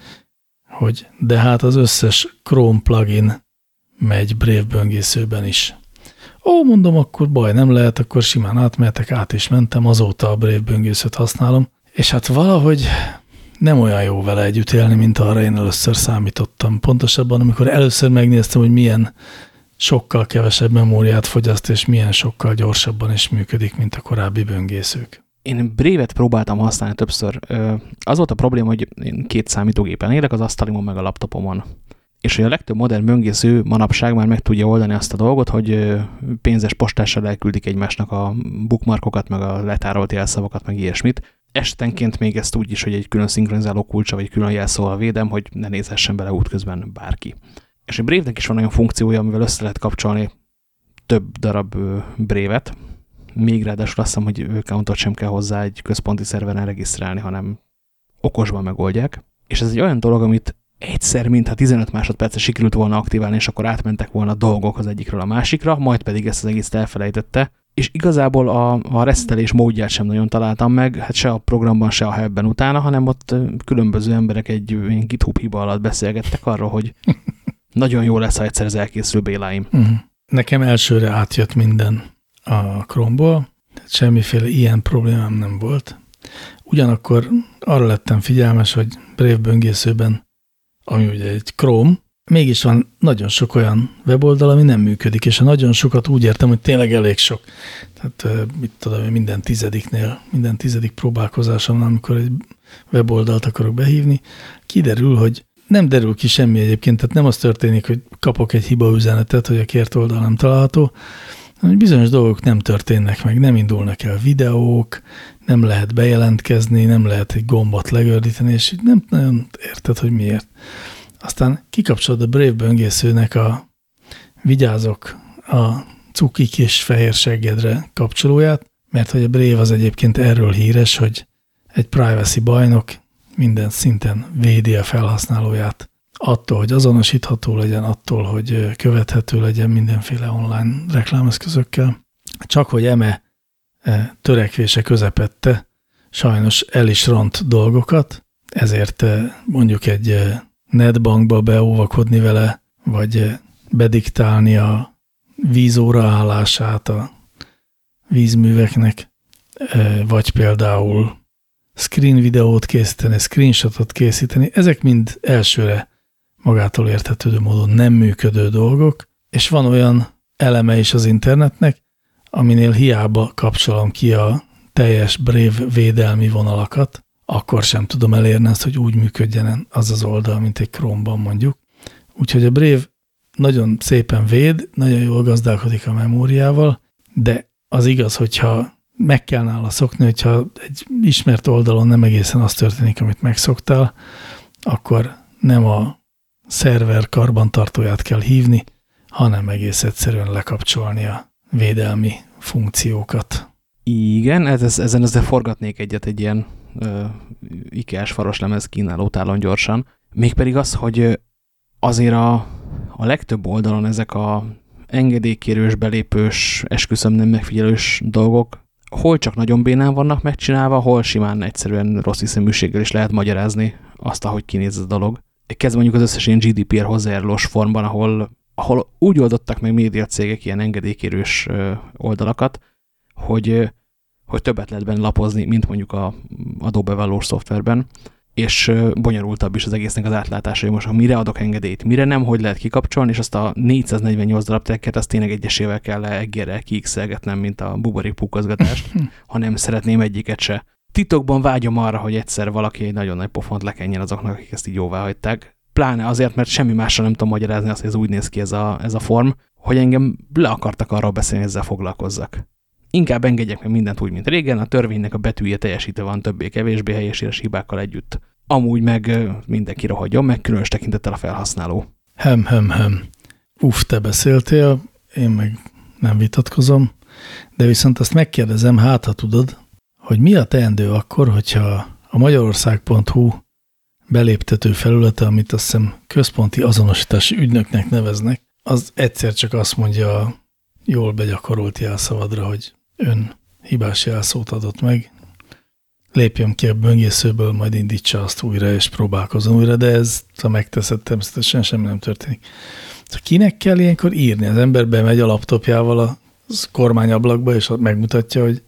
hogy de hát az összes Chrome plugin megy Brave böngészőben is. Ó, mondom, akkor baj nem lehet, akkor simán átmehetek, át is mentem, azóta a Brave böngészőt használom, és hát valahogy nem olyan jó vele együtt élni, mint arra én először számítottam. Pontosabban, amikor először megnéztem, hogy milyen sokkal kevesebb memóriát fogyaszt, és milyen sokkal gyorsabban is működik, mint a korábbi böngészők. Én Brave-et próbáltam használni többször. Az volt a probléma, hogy én két számítógépen élek, az asztalimon meg a laptopomon és hogy a legtöbb modern böngésző manapság már meg tudja oldani azt a dolgot, hogy pénzes postással elküldik egymásnak a bookmarkokat, meg a letárolt jelszavakat, meg ilyesmit. Estenként még ezt úgy is, hogy egy külön szinkronizáló kulcsa, vagy külön jelszóval védem, hogy ne nézhessen bele útközben bárki. És a Brave-nek is van olyan funkciója, amivel össze lehet kapcsolni több darab Brave-et, még ráadásul azt hiszem, hogy accountot sem kell hozzá egy központi szerveren regisztrálni, hanem okosban megoldják. És ez egy olyan dolog, amit egyszer, mintha 15 másodpercre sikerült volna aktiválni, és akkor átmentek volna dolgok az egyikről a másikra, majd pedig ezt az egész elfelejtette. És igazából a, a resztelés módját sem nagyon találtam meg, hát se a programban, se a helpben utána, hanem ott különböző emberek egy GitHub hiba alatt beszélgettek arról, hogy nagyon jó lesz, ha egyszer ez elkészül Béláim. Mhm. Nekem elsőre átjött minden a Chrome-ból, semmiféle ilyen problémám nem volt. Ugyanakkor arra lettem figyelmes, hogy Brave böngészőben ami ugye egy Chrome, mégis van nagyon sok olyan weboldal, ami nem működik, és a nagyon sokat úgy értem, hogy tényleg elég sok. Tehát mit tudom, minden tizediknél, minden tizedik próbálkozáson, amikor egy weboldalt akarok behívni, kiderül, hogy nem derül ki semmi egyébként, tehát nem az történik, hogy kapok egy hiba üzenetet, hogy a kért oldal nem található, hogy bizonyos dolgok nem történnek meg, nem indulnak el videók, nem lehet bejelentkezni, nem lehet egy gombot legördíteni, és így nem nagyon érted, hogy miért. Aztán kikapcsolod a Brave böngészőnek a vigyázok a cuki kis fehér seggedre kapcsolóját, mert hogy a Brave az egyébként erről híres, hogy egy privacy bajnok minden szinten védi a felhasználóját attól, hogy azonosítható legyen, attól, hogy követhető legyen mindenféle online reklámeszközökkel. Csak hogy eme törekvése közepette, sajnos el is ront dolgokat, ezért mondjuk egy netbankba beóvakodni vele, vagy bediktálni a vízóra állását a vízműveknek, vagy például screen videót készíteni, screenshotot készíteni, ezek mind elsőre magától értetődő módon nem működő dolgok, és van olyan eleme is az internetnek, aminél hiába kapcsolom ki a teljes Brave védelmi vonalakat, akkor sem tudom elérni azt, hogy úgy működjen az az oldal, mint egy Chrome-ban mondjuk. Úgyhogy a Brave nagyon szépen véd, nagyon jól gazdálkodik a memóriával, de az igaz, hogyha meg kell nála szokni, hogyha egy ismert oldalon nem egészen az történik, amit megszoktál, akkor nem a szerver karbantartóját kell hívni, hanem egész egyszerűen lekapcsolni a védelmi funkciókat. Igen, ez, ez, ezen ezzel forgatnék egyet egy ilyen uh, IKEA-s faroslemez kínálótálon gyorsan. Mégpedig az, hogy azért a, a legtöbb oldalon ezek a engedélykérős, belépős, esküszöm nem megfigyelős dolgok hol csak nagyon bénán vannak megcsinálva, hol simán egyszerűen rossz hiszeműséggel is lehet magyarázni azt, ahogy kinéz ez a dolog. Kezd mondjuk az összes ilyen GDPR hozzájárulós formban, ahol, ahol úgy oldottak meg médiacégek ilyen engedélykérős oldalakat, hogy, hogy többet lehet benne lapozni, mint mondjuk a Adobe valós szoftverben, és bonyolultabb is az egésznek az átlátása, hogy most mire adok engedélyt, mire nem, hogy lehet kikapcsolni, és azt a 448 darab tekket azt tényleg egyesével kell eggerrel kiixelgetnem, mint a buborék pukozgatást, ha nem szeretném egyiket se titokban vágyom arra, hogy egyszer valaki egy nagyon nagy pofont lekenjen azoknak, akik ezt így jóvá hagyták. Pláne azért, mert semmi másra nem tudom magyarázni azt, hogy ez úgy néz ki ez a, ez a form, hogy engem le akartak arról beszélni, hogy ezzel foglalkozzak. Inkább engedjek meg mindent úgy, mint régen, a törvénynek a betűje teljesítve van többé-kevésbé helyes hibákkal együtt. amúgy meg mindenki rohadjon, meg különös tekintettel a felhasználó. Hem, hem, hem. Uff, te beszéltél, én meg nem vitatkozom, de viszont azt megkérdezem, hát ha tudod, hogy mi a teendő akkor, hogyha a magyarország.hu beléptető felülete, amit azt hiszem központi azonosítási ügynöknek neveznek, az egyszer csak azt mondja a jól begyakorolt jelszavadra, hogy ön hibás jelszót adott meg, lépjem ki a böngészőből, majd indítsa azt újra, és próbálkozom újra, de ez, ha megteszed, természetesen semmi nem történik. Szóval kinek kell ilyenkor írni? Az ember bemegy a laptopjával a kormányablakba, és megmutatja, hogy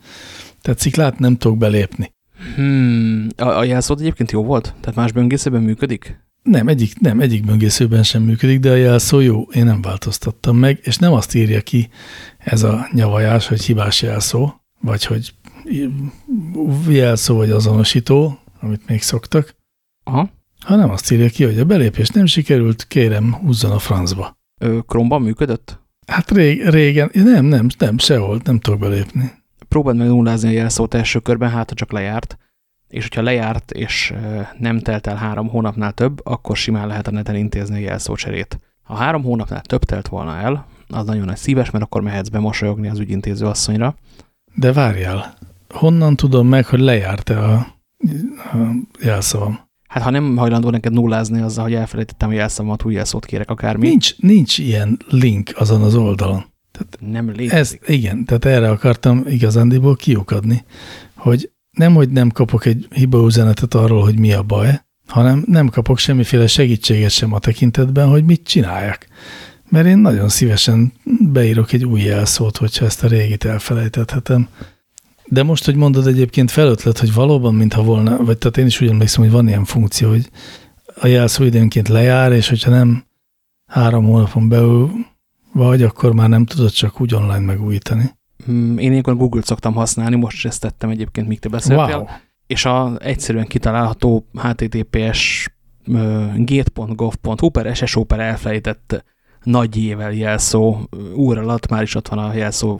tetszik lát, nem tudok belépni. Hmm, a, a jelszót egyébként jó volt? Tehát más böngészőben működik? Nem, egyik, nem, egyik böngészőben sem működik, de a jelszó jó, én nem változtattam meg, és nem azt írja ki ez a nyavajás, hogy hibás jelszó, vagy hogy jelszó vagy azonosító, amit még szoktak, Aha. hanem azt írja ki, hogy a belépés nem sikerült, kérem, húzzon a francba. Chrome-ban működött? Hát rég, régen, nem, nem, nem, sehol, nem tudok belépni. Próbáld meg nullázni a jelszót első körben, hát ha csak lejárt, és hogyha lejárt, és nem telt el három hónapnál több, akkor simán lehet a neten intézni a jelszócserét. Ha három hónapnál több telt volna el, az nagyon nagy szíves, mert akkor mehetsz be mosolyogni az ügyintéző asszonyra. De várjál, honnan tudom meg, hogy lejárt-e a, a jelszavam? Hát ha nem hajlandó neked nullázni azzal, hogy elfelejtettem a jelszavamat, új jelszót kérek akármi. Nincs, nincs ilyen link azon az oldalon. Tehát nem létezik. Ez, igen, tehát erre akartam igazándiból kiukadni, hogy nem, hogy nem kapok egy hibaüzenetet arról, hogy mi a baj, hanem nem kapok semmiféle segítséget sem a tekintetben, hogy mit csináljak. Mert én nagyon szívesen beírok egy új jelszót, hogyha ezt a régit elfelejtethetem. De most, hogy mondod egyébként felötlet, hogy valóban, mintha volna, vagy tehát én is úgy emlékszem, hogy van ilyen funkció, hogy a jelszó időnként lejár, és hogyha nem három hónapon belül vagy, akkor már nem tudod csak úgy online megújítani. Hmm, én ilyenkor Google-t szoktam használni, most is ezt tettem egyébként, míg te beszéltél. Wow. És a egyszerűen kitalálható https gate.gov.hu per SSO per elfelejtett nagy jével jelszó úr alatt, már is ott van a jelszó,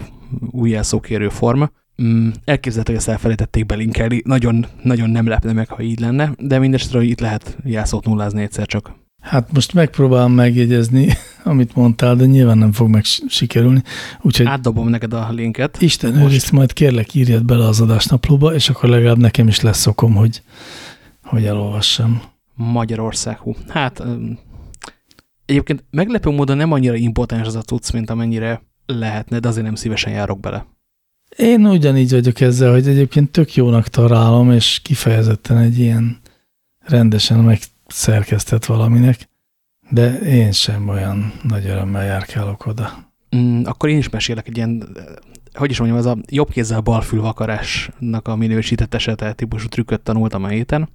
új jelszókérő form. Mm, elképzelhető, hogy ezt elfelejtették belinkelni. Nagyon, nagyon nem lepne meg, ha így lenne, de mindesetre itt lehet jelszót nullázni egyszer csak. Hát most megpróbálom megjegyezni, amit mondtál, de nyilván nem fog meg sikerülni. Úgyhogy Átdobom neked a linket. Isten őrizt, majd kérlek írjad bele az adásnaplóba, és akkor legalább nekem is lesz szokom, hogy, hogy elolvassam. Magyarország, hú. Hát egyébként meglepő módon nem annyira impotens az a cucc, mint amennyire lehetne, de azért nem szívesen járok bele. Én ugyanígy vagyok ezzel, hogy egyébként tök jónak találom, és kifejezetten egy ilyen rendesen megszerkesztett valaminek, de én sem olyan nagy örömmel járkálok oda. Mm, akkor én is mesélek egy ilyen, hogy is mondjam, ez a jobb kézzel balfül vakarásnak a minősített esete típusú trükköt tanultam a héten.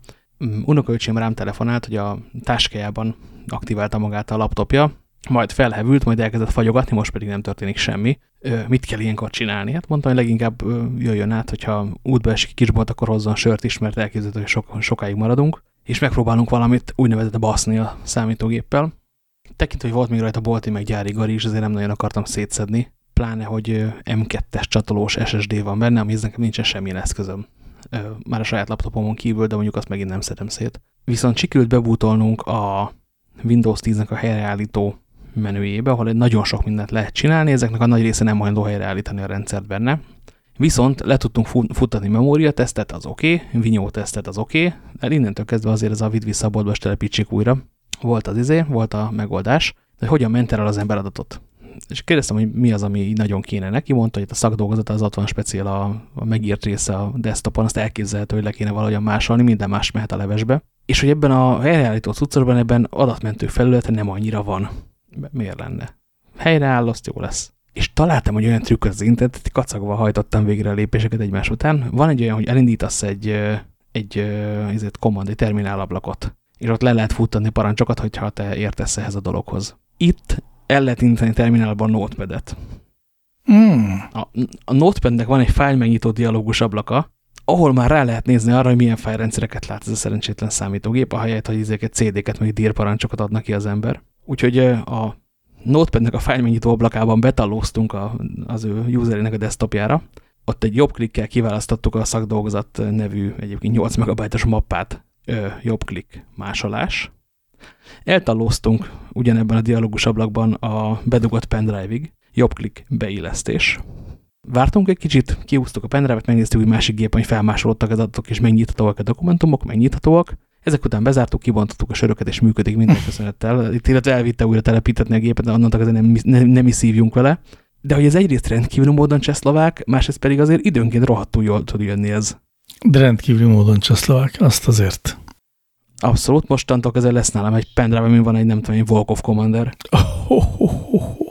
Mm, unokaöcsém rám telefonált, hogy a táskájában aktiválta magát a laptopja, majd felhevült, majd elkezdett fagyogatni, most pedig nem történik semmi. Ö, mit kell ilyenkor csinálni? Hát mondtam, hogy leginkább jöjjön át, hogyha útba esik kisbolt, akkor hozzon sört is, mert elképzelhető, hogy sok, sokáig maradunk, és megpróbálunk valamit úgynevezett baszni a számítógéppel. Tekintve, hogy volt még rajta bolti meg gyári gari is, azért nem nagyon akartam szétszedni. Pláne, hogy M2-es csatolós SSD van benne, amihez nekem nincsen semmilyen eszközöm. Már a saját laptopomon kívül, de mondjuk azt megint nem szedem szét. Viszont sikerült bebútolnunk a Windows 10-nek a helyreállító menüjébe, ahol egy nagyon sok mindent lehet csinálni, ezeknek a nagy része nem hajlandó helyreállítani a rendszert benne. Viszont le tudtunk futtatni memóriatesztet, az oké, okay, vinyó tesztet, az oké, okay, de innentől kezdve azért ez a vidd vissza a boltba, és telepítsék újra. Volt az izé, volt a megoldás, de hogyan ment el az ember adatot. És kérdeztem, hogy mi az, ami nagyon kéne neki, mondta, hogy a szakdolgozata az ott van speciál a, a megírt része a desktopon, azt elképzelhető, hogy le kéne valahogyan másolni, minden más mehet a levesbe. És hogy ebben a helyreállító cuccosban ebben adatmentő felülete nem annyira van. Miért lenne? Helyreáll, azt jó lesz. És találtam, hogy olyan trükköt az internetet, kacagva hajtottam végre a lépéseket egymás után. Van egy olyan, hogy elindítasz egy, egy, egy command, egy terminálablakot, és ott le lehet futtatni parancsokat, hogyha te értesz ehhez a dologhoz. Itt el lehet indítani terminálban notepadet. Mm. A, a notepadnek van egy fájl megnyitó dialógus ablaka, ahol már rá lehet nézni arra, hogy milyen fájlrendszereket lát ez a szerencsétlen számítógép, ahelyett, hogy ezeket CD-ket, meg dír parancsokat ad neki az ember. Úgyhogy a Notepadnek a fájl megnyitó ablakában betallóztunk a, az ő userének a desktopjára. Ott egy jobb klikkel kiválasztottuk a szakdolgozat nevű egyébként 8 megabajtos mappát. ö, jobb klik másolás. Eltalóztunk ugyanebben a dialógus ablakban a bedugott pendrive-ig, jobb klik beillesztés. Vártunk egy kicsit, kiúztuk a pendrive-et, megnéztük, hogy másik gépen, felmásolódtak az adatok, és megnyithatóak a dokumentumok, megnyithatóak. Ezek után bezártuk, kibontottuk a söröket, és működik minden köszönettel. Itt, illetve elvitte újra telepítetni a gépet, de annantól azért nem, nem, nem is szívjunk vele. De hogy ez egyrészt rendkívül módon csehszlovák, másrészt pedig azért időnként rohadtul jól tud jönni ez. De rendkívül módon csehszlovák, azt azért. Abszolút, mostantól ezzel lesz nálam egy pendrive, amin van egy nem tudom, egy Volkov Commander. Oh, oh, oh, oh.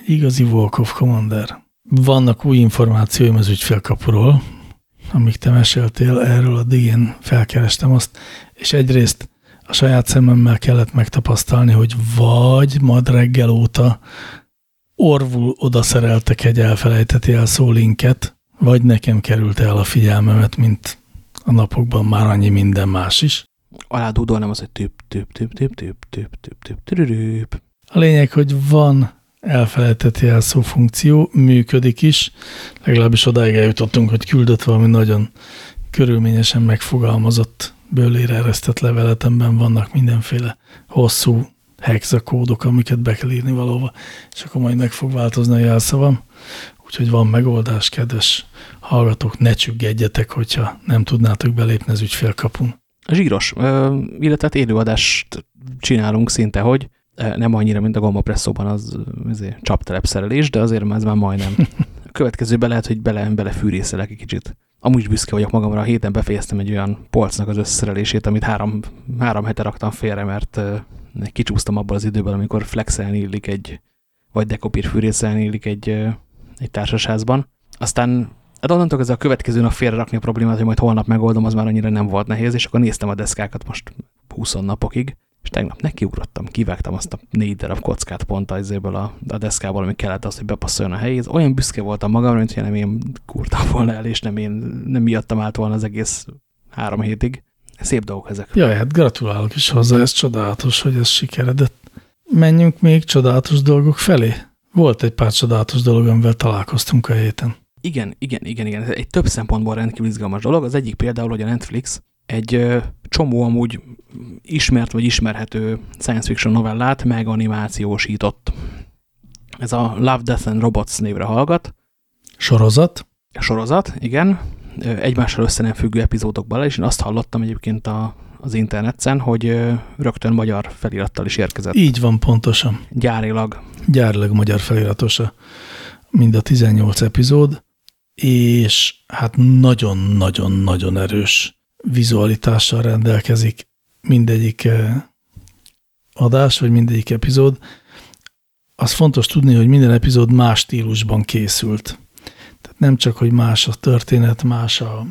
Egy igazi Volkov Commander. Vannak új információim az ügyfélkapuról, amíg te meséltél erről, addig én felkerestem azt, és egyrészt a saját szememmel kellett megtapasztalni, hogy vagy mad reggel óta orvul oda szereltek egy elfelejtett jelszó linket, vagy nekem került el a figyelmemet, mint a napokban már annyi minden más is. Alá dúdolnám az, hogy tüp, tüp, tüp, tüp, tüp, tüp, tüp, tüp, tüp, A lényeg, hogy van elfelejtett jelszó funkció, működik is, legalábbis odáig eljutottunk, hogy küldött valami nagyon körülményesen megfogalmazott bőlére eresztett leveletemben vannak mindenféle hosszú hexakódok, amiket be kell írni valóva, és akkor majd meg fog változni a jelszavam. Úgyhogy van megoldás, kedves hallgatók, ne csüggedjetek, hogyha nem tudnátok belépni az ügyfélkapun. Zsíros, illetve hát élőadást csinálunk szinte, hogy nem annyira, mint a gombapresszóban az azért, csaptelepszerelés, de azért ez már majdnem. A következőben lehet, hogy bele, belefűrészelek egy kicsit. Amúgy büszke vagyok magamra, a héten befejeztem egy olyan polcnak az összeszerelését, amit három, három hete raktam félre, mert kicsúsztam abból az időből, amikor flexelni illik egy, vagy dekopír fűrészelni illik egy, egy társasházban. Aztán hát onnantól ez a következő nap félre rakni a problémát, hogy majd holnap megoldom, az már annyira nem volt nehéz, és akkor néztem a deszkákat most 20 napokig, és tegnap nekiugrottam, kivágtam azt a négy darab kockát pont azéből a, a deszkából, ami kellett az, hogy bepasszoljon a helyéhez. Olyan büszke voltam magamra, mint hogy nem én kurtam volna el, és nem én nem miattam állt volna az egész három hétig. Szép dolgok ezek. Jaj, hát gratulálok is hozzá, ez csodálatos, hogy ez sikeredett. Menjünk még csodálatos dolgok felé. Volt egy pár csodálatos dolog, amivel találkoztunk a héten. Igen, igen, igen, igen. Ez egy több szempontból rendkívül izgalmas dolog. Az egyik például, hogy a Netflix egy csomó amúgy ismert vagy ismerhető science fiction novellát meganimációsított. Ez a Love, Death and Robots névre hallgat. Sorozat? Sorozat, igen. Egymással össze nem függő epizódokban, és én azt hallottam egyébként a, az interneten, hogy rögtön magyar felirattal is érkezett. Így van, pontosan. Gyárilag. Gyárilag magyar feliratosa mind a 18 epizód, és hát nagyon-nagyon-nagyon erős vizualitással rendelkezik mindegyik adás, vagy mindegyik epizód. Az fontos tudni, hogy minden epizód más stílusban készült. Tehát nem csak, hogy más a történet, más a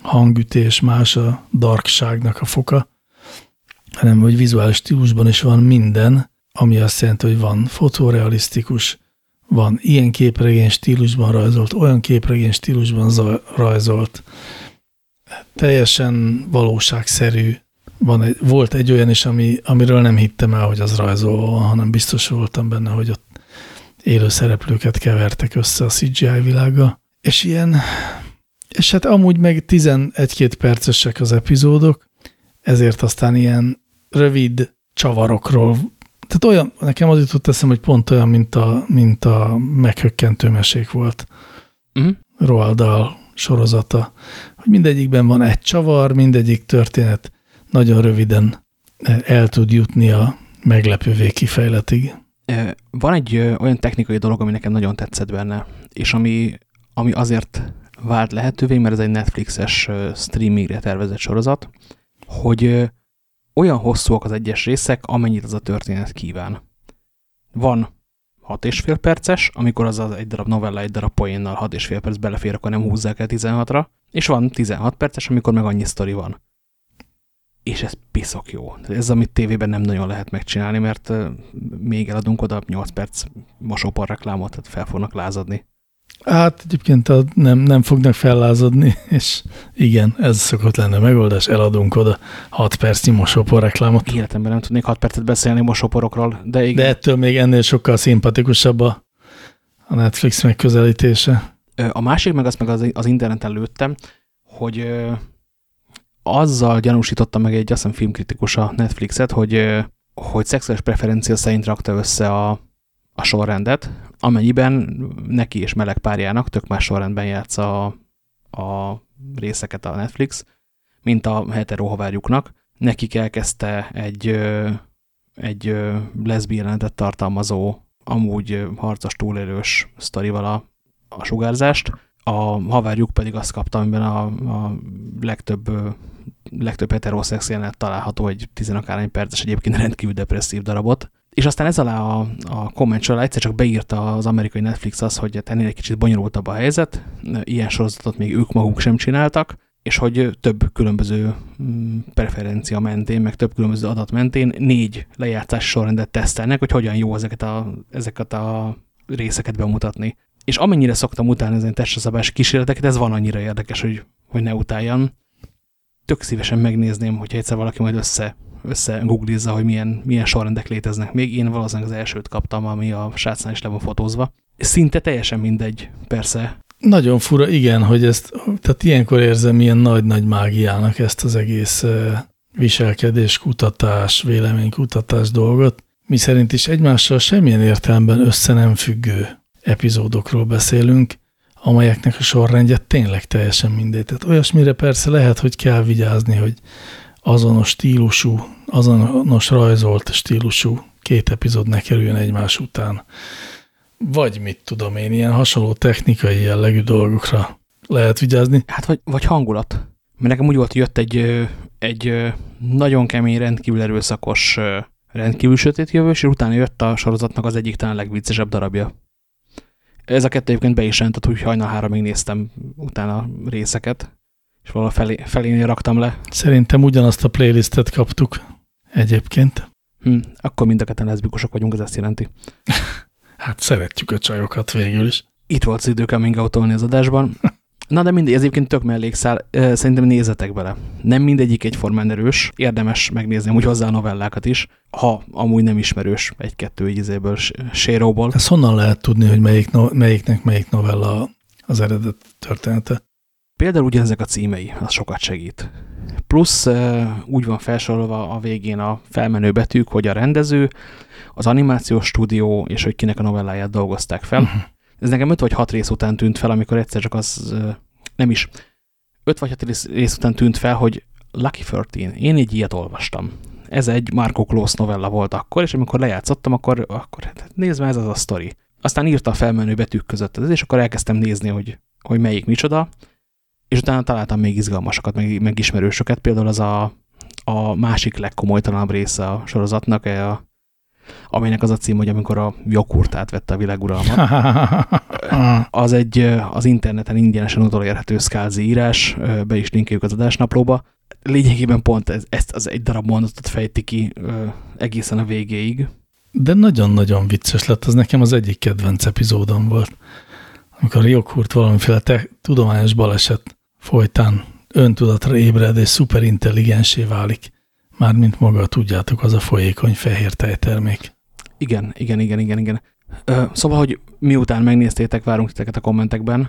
hangütés, más a darkságnak a foka, hanem hogy vizuális stílusban is van minden, ami azt jelenti, hogy van fotorealisztikus, van ilyen képregény stílusban rajzolt, olyan képregény stílusban rajzolt, teljesen valóságszerű. Van egy, volt egy olyan is, ami, amiről nem hittem el, hogy az rajzolva hanem biztos voltam benne, hogy ott élő szereplőket kevertek össze a CGI világgal. És ilyen, és hát amúgy meg 11-2 percesek az epizódok, ezért aztán ilyen rövid csavarokról, tehát olyan, nekem az jutott eszem, hogy pont olyan, mint a, mint a meghökkentő mesék volt. Uh mhm. -huh. Roald Dahl sorozata, hogy mindegyikben van egy csavar, mindegyik történet nagyon röviden el tud jutni a meglepő végkifejletig. Van egy olyan technikai dolog, ami nekem nagyon tetszett benne, és ami, ami azért vált lehetővé, mert ez egy Netflixes streamingre tervezett sorozat, hogy olyan hosszúak az egyes részek, amennyit az a történet kíván. Van 6 és fél perces, amikor az, az egy darab novella, egy darab poénnal 6 és fél perc belefér, akkor nem húzzák el 16-ra, és van 16 perces, amikor meg annyi sztori van. És ez piszok jó. Ez, amit tévében nem nagyon lehet megcsinálni, mert még eladunk oda 8 perc mosópar reklámot, tehát fel fognak lázadni. Hát egyébként a, nem, nem fognak fellázadni, és igen, ez szokott lenne a megoldás, eladunk oda 6 percnyi mosópor reklámot. Életemben nem tudnék 6 percet beszélni mosóporokról, de igen. De ettől még ennél sokkal szimpatikusabb a, a Netflix megközelítése. A másik meg azt meg az, az interneten lőttem, hogy azzal gyanúsította meg egy azt hiszem filmkritikus a Netflixet, hogy, hogy szexuális preferencia szerint rakta össze a, a sorrendet, amennyiben neki és meleg párjának tök más sorrendben játsza a, a részeket a Netflix, mint a hetero havárjuknak. Nekik elkezdte egy, egy leszbi jelenetet tartalmazó, amúgy harcos túlélős sztorival a, a sugárzást, a havárjuk pedig azt kapta, amiben a, a legtöbb, legtöbb heteroszex jelenet található egy tizenakárhány perces, egyébként rendkívül depresszív darabot. És aztán ez alá a, a komment alá egyszer csak beírta az amerikai Netflix az, hogy hát ennél egy kicsit bonyolultabb a helyzet, ilyen sorozatot még ők maguk sem csináltak, és hogy több különböző mm, preferencia mentén, meg több különböző adat mentén négy lejátszás sorrendet tesztelnek, hogy hogyan jó ezeket a, ezeket a részeket bemutatni. És amennyire szoktam utálni ezen testszabás kísérleteket, ez van annyira érdekes, hogy, hogy ne utáljam. Tök szívesen megnézném, hogyha egyszer valaki majd össze, össze googlizza, hogy milyen, milyen sorrendek léteznek még. Én valószínűleg az elsőt kaptam, ami a srácnál is le van fotózva. Szinte teljesen mindegy, persze. Nagyon fura, igen, hogy ezt, tehát ilyenkor érzem ilyen nagy-nagy mágiának ezt az egész viselkedés, kutatás, véleménykutatás dolgot, mi szerint is egymással semmilyen értelemben össze nem függő epizódokról beszélünk, amelyeknek a sorrendje tényleg teljesen mindegy. Tehát olyasmire persze lehet, hogy kell vigyázni, hogy azonos stílusú, azonos rajzolt stílusú két epizód ne kerüljön egymás után. Vagy mit tudom én, ilyen hasonló technikai jellegű dolgokra lehet vigyázni. Hát vagy, vagy hangulat. Mert nekem úgy volt, hogy jött egy, egy nagyon kemény, rendkívül erőszakos, rendkívül sötét jövős, és utána jött a sorozatnak az egyik talán legviccesebb darabja. Ez a kettő egyébként be is jelentett, hogy hajnal háromig néztem utána részeket, és valahol felé, felénél raktam le. Szerintem ugyanazt a playlistet kaptuk egyébként. Hm, akkor mind a ketten leszbikusok vagyunk, ez ezt jelenti. hát szeretjük a csajokat végül is. Itt volt az idő coming out az adásban. Na de mindegy, ez egyébként tök mellékszál, szerintem nézzetek bele. Nem mindegyik egyformán erős, érdemes megnézni úgy hozzá a novellákat is, ha amúgy nem ismerős egy-kettő izéből, séróból. Ezt honnan lehet tudni, hogy melyik no melyiknek melyik novella az eredet története? Például ugyanezek a címei, az sokat segít. Plusz úgy van felsorolva a végén a felmenő betűk, hogy a rendező, az animációs stúdió, és hogy kinek a novelláját dolgozták fel. Mhm. ez nekem öt vagy hat rész után tűnt fel, amikor egyszer csak az, nem is, öt vagy hat rész, rész után tűnt fel, hogy Lucky 13, én egy ilyet olvastam. Ez egy Marco Close novella volt akkor, és amikor lejátszottam, akkor, akkor hát nézd meg, ez az a sztori. Aztán írta a felmenő betűk között ez, és akkor elkezdtem nézni, hogy, hogy melyik micsoda, és utána találtam még izgalmasokat, meg, meg ismerősöket, például az a, a másik legkomolytalanabb része a sorozatnak, a aminek az a cím, hogy amikor a joghurt átvette a világuralmat. az egy az interneten ingyenesen utolérhető szkázi írás, be is linkeljük az adásnaplóba. Lényegében pont ez, ezt az egy darab mondatot fejti ki egészen a végéig. De nagyon-nagyon vicces lett, az nekem az egyik kedvenc epizódom volt. Amikor a joghurt valamiféle te, tudományos baleset folytán öntudatra ébred és szuperintelligensé válik. Mármint maga, tudjátok, az a folyékony fehér tejtermék. Igen, igen, igen, igen, igen. Ö, szóval, hogy miután megnéztétek, várunk titeket a kommentekben.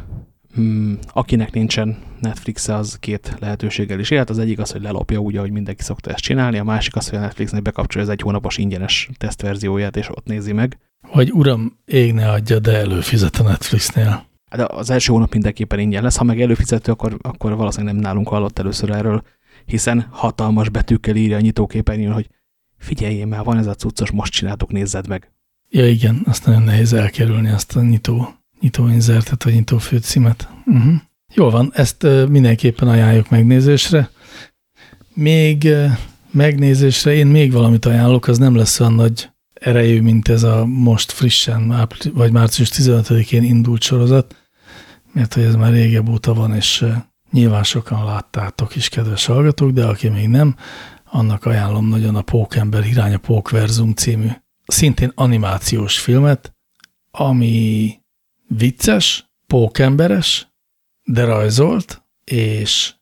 Hmm, akinek nincsen Netflix-e, az két lehetőséggel is élt. Az egyik az, hogy lelopja úgy, ahogy mindenki szokta ezt csinálni, a másik az, hogy a Netflixnek bekapcsolja az egy hónapos ingyenes tesztverzióját, és ott nézi meg. Vagy uram, ég ne adja, de előfizet a Netflixnél. De az első hónap mindenképpen ingyen lesz. Ha meg előfizető, akkor, akkor valószínűleg nem nálunk hallott először erről hiszen hatalmas betűkkel írja a nyitóképernyőn, hogy figyeljél már, van ez a cuccos, most csináltuk, nézzed meg. Ja igen, azt nagyon nehéz elkerülni, azt a nyitó, nyitó inzertet, vagy nyitó főcímet. Uh -huh. Jól van, ezt mindenképpen ajánljuk megnézésre. Még megnézésre én még valamit ajánlok, az nem lesz olyan nagy erejű, mint ez a most frissen, vagy március 15-én indult sorozat, mert hogy ez már régebb óta van, és Nyilván sokan láttátok is, kedves hallgatók, de aki még nem, annak ajánlom nagyon a Pókember irány a Pókverzum című szintén animációs filmet, ami vicces, pókemberes, de rajzolt, és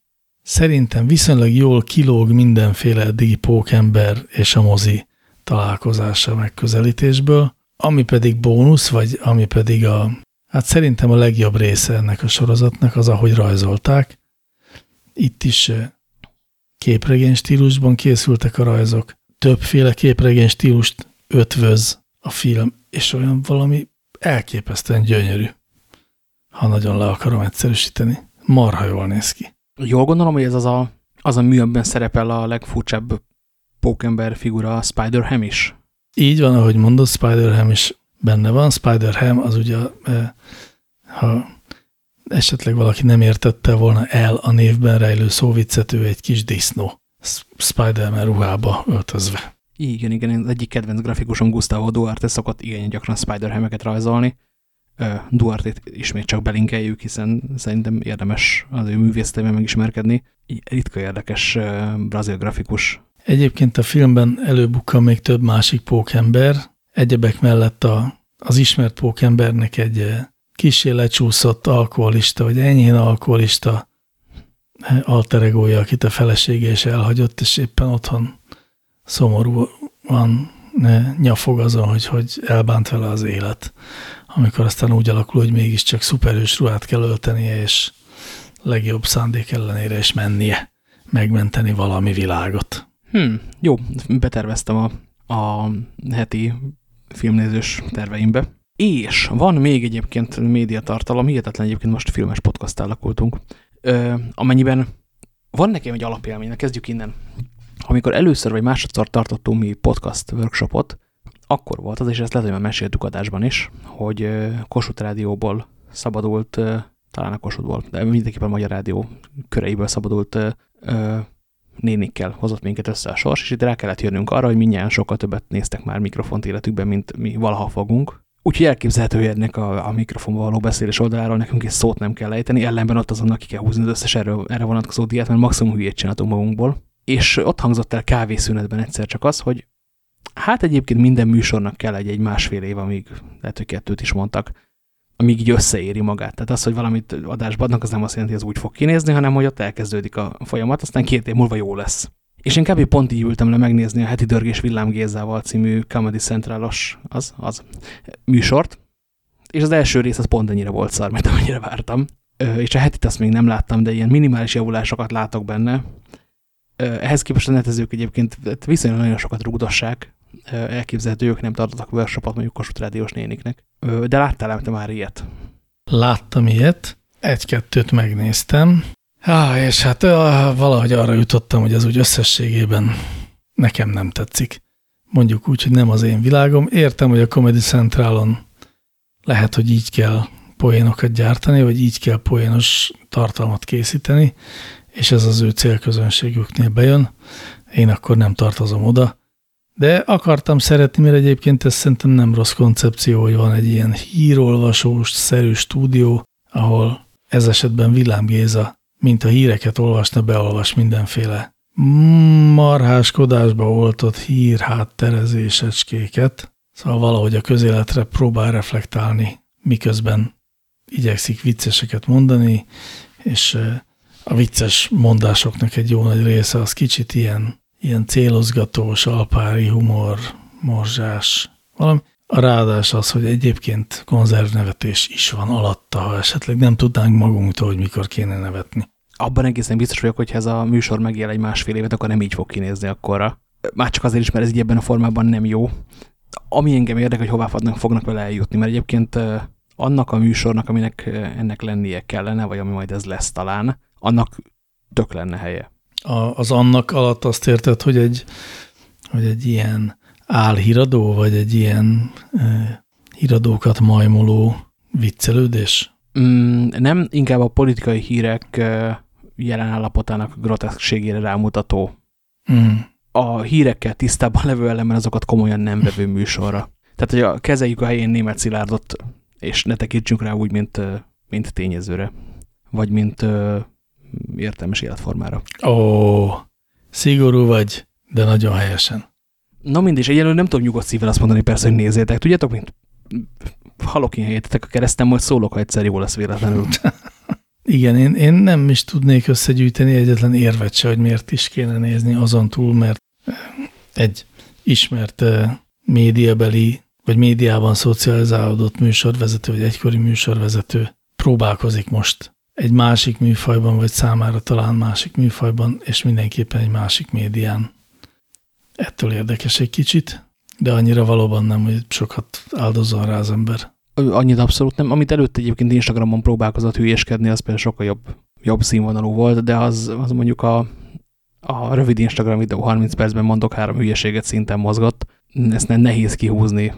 szerintem viszonylag jól kilóg mindenféle eddigi pókember és a mozi találkozása megközelítésből, ami pedig bónusz, vagy ami pedig a, hát szerintem a legjobb része ennek a sorozatnak az, ahogy rajzolták, itt is képregény stílusban készültek a rajzok. Többféle képregény stílust ötvöz a film, és olyan valami elképesztően gyönyörű, ha nagyon le akarom egyszerűsíteni. Marha jól néz ki. Jól gondolom, hogy ez az a, az a mű, amiben szerepel a legfurcsább pókember figura, Spider-Ham is? Így van, ahogy mondod, Spider-Ham is benne van. Spider-Ham az ugye, e, ha esetleg valaki nem értette volna el a névben rejlő szóviccet, ő egy kis disznó. Spider-Man ruhába öltözve. Igen, igen, az egyik kedvenc grafikusom Gustavo Duarte szokott igen gyakran Spider-Ham-eket rajzolni. Duarte-t ismét csak belinkeljük, hiszen szerintem érdemes az ő művészetében megismerkedni. Ritka érdekes brazil grafikus. Egyébként a filmben előbukkan még több másik pókember. Egyebek mellett a, az ismert pókembernek egy kisé lecsúszott alkoholista, vagy enyhén alkoholista alteregója, akit a felesége is elhagyott, és éppen otthon szomorúan nyafog azon, hogy, hogy elbánt vele az élet. Amikor aztán úgy alakul, hogy mégiscsak szuperhős ruhát kell öltenie, és legjobb szándék ellenére is mennie, megmenteni valami világot. Hmm, jó, beterveztem a, a heti filmnézős terveimbe. És van még egyébként médiatartalom, hihetetlen egyébként most filmes podcast alakultunk, amennyiben van nekem egy alapélmény, kezdjük innen. Amikor először vagy másodszor tartottunk mi podcast workshopot, akkor volt az, és ezt lehet, hogy már meséltük adásban is, hogy Kossuth Rádióból szabadult, talán a Kossuthból, de mindenképpen a Magyar Rádió köreiből szabadult nénikkel hozott minket össze a sors, és itt rá kellett jönnünk arra, hogy mindjárt sokkal többet néztek már mikrofont életükben, mint mi valaha fogunk. Úgyhogy elképzelhető, hogy ennek a, a mikrofonba való beszélés oldaláról nekünk egy szót nem kell ejteni, ellenben ott azonnak ki kell húzni az összes erre, erre vonatkozó diát, mert maximum hülyét csináltunk magunkból. És ott hangzott el kávészünetben egyszer csak az, hogy hát egyébként minden műsornak kell egy, egy másfél év, amíg lehet, hogy kettőt is mondtak, amíg így összeéri magát. Tehát az, hogy valamit adásba adnak, az nem azt jelenti, hogy az úgy fog kinézni, hanem hogy ott elkezdődik a folyamat, aztán két év múlva jó lesz. És én kb. pont így ültem le megnézni a heti Dörgés Villám Gézával című Comedy Centralos az, az műsort, és az első rész az pont ennyire volt szar, mint amennyire vártam. És a hetit azt még nem láttam, de ilyen minimális javulásokat látok benne. Ehhez képest a netezők egyébként viszonylag nagyon sokat rúgdossák, elképzelhető, ők nem tartottak workshopot mondjuk Kossuth Rádiós néniknek. De láttál te már ilyet? Láttam ilyet, egy-kettőt megnéztem, Ah, és hát valahogy arra jutottam, hogy az úgy összességében nekem nem tetszik. Mondjuk úgy, hogy nem az én világom. Értem, hogy a Comedy Centralon lehet, hogy így kell poénokat gyártani, vagy így kell poénos tartalmat készíteni, és ez az ő célközönségüknél bejön. Én akkor nem tartozom oda. De akartam szeretni, mert egyébként ez szerintem nem rossz koncepció, hogy van egy ilyen hírolvasós, szerű stúdió, ahol ez esetben Villám Géza mint a híreket olvasna, beolvas mindenféle marháskodásba oltott hír hátterezésecskéket, szóval valahogy a közéletre próbál reflektálni, miközben igyekszik vicceseket mondani, és a vicces mondásoknak egy jó nagy része az kicsit ilyen, ilyen célozgatós, alpári humor, morzsás, valami. A ráadás az, hogy egyébként konzervnevetés is van alatta, ha esetleg nem tudnánk magunktól, hogy mikor kéne nevetni abban egészen biztos vagyok, hogy ha ez a műsor megél egy másfél évet, akkor nem így fog kinézni akkorra. Már csak azért is, mert ez így ebben a formában nem jó. Ami engem érdekel, hogy hová fognak, fognak vele eljutni, mert egyébként annak a műsornak, aminek ennek lennie kellene, vagy ami majd ez lesz talán, annak tök lenne helye. A, az annak alatt azt érted, hogy egy, hogy egy ilyen álhíradó, vagy egy ilyen e, híradókat majmoló viccelődés? Mm, nem, inkább a politikai hírek jelen állapotának groteszkségére rámutató. Mm. A hírekkel tisztában levő elemmel azokat komolyan nem vevő műsorra. Tehát, hogy a kezeljük a helyén német szilárdot, és ne tekintsünk rá úgy, mint, mint tényezőre, vagy mint értelmes életformára. Ó, szigorú vagy, de nagyon helyesen. Na mindig, egyelőre nem tudom nyugodt szívvel azt mondani persze, hogy nézzétek. Tudjátok, mint halok én helyetetek a keresztem, majd szólok, ha egyszer jó lesz véletlenül. Igen, én, én nem is tudnék összegyűjteni egyetlen érvet se, hogy miért is kéne nézni azon túl, mert eh, egy ismert eh, médiabeli, vagy médiában szocializálódott műsorvezető, vagy egykori műsorvezető próbálkozik most egy másik műfajban, vagy számára talán másik műfajban, és mindenképpen egy másik médián. Ettől érdekes egy kicsit, de annyira valóban nem, hogy sokat áldozzon rá az ember. Annyit abszolút nem. Amit előtt egyébként Instagramon próbálkozott hülyéskedni, az például sokkal jobb, jobb színvonalú volt, de az, az mondjuk a, a rövid Instagram videó 30 percben mondok három hülyeséget szinten mozgott. Ezt nem nehéz kihúzni,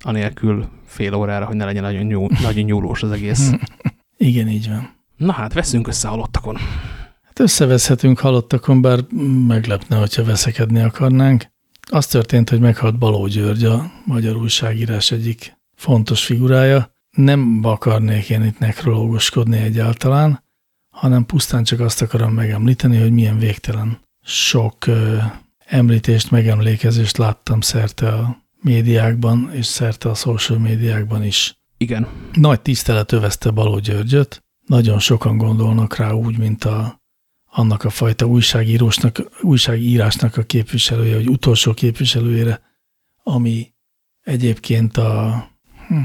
anélkül fél órára, hogy ne legyen nagyon, nyúl, nagyon nyúlós az egész. Igen, így van. Na hát, veszünk össze halottakon. Hát összeveszhetünk halottakon, bár meglepne, hogyha veszekedni akarnánk. Az történt, hogy meghalt Baló György, a magyar újságírás egyik fontos figurája. Nem akarnék én itt nekrológoskodni egyáltalán, hanem pusztán csak azt akarom megemlíteni, hogy milyen végtelen sok ö, említést, megemlékezést láttam szerte a médiákban, és szerte a social médiákban is. Igen. Nagy tisztelet övezte Baló Györgyöt, nagyon sokan gondolnak rá úgy, mint a, annak a fajta újságírósnak, újságírásnak a képviselője, vagy utolsó képviselőjére, ami egyébként a, hm,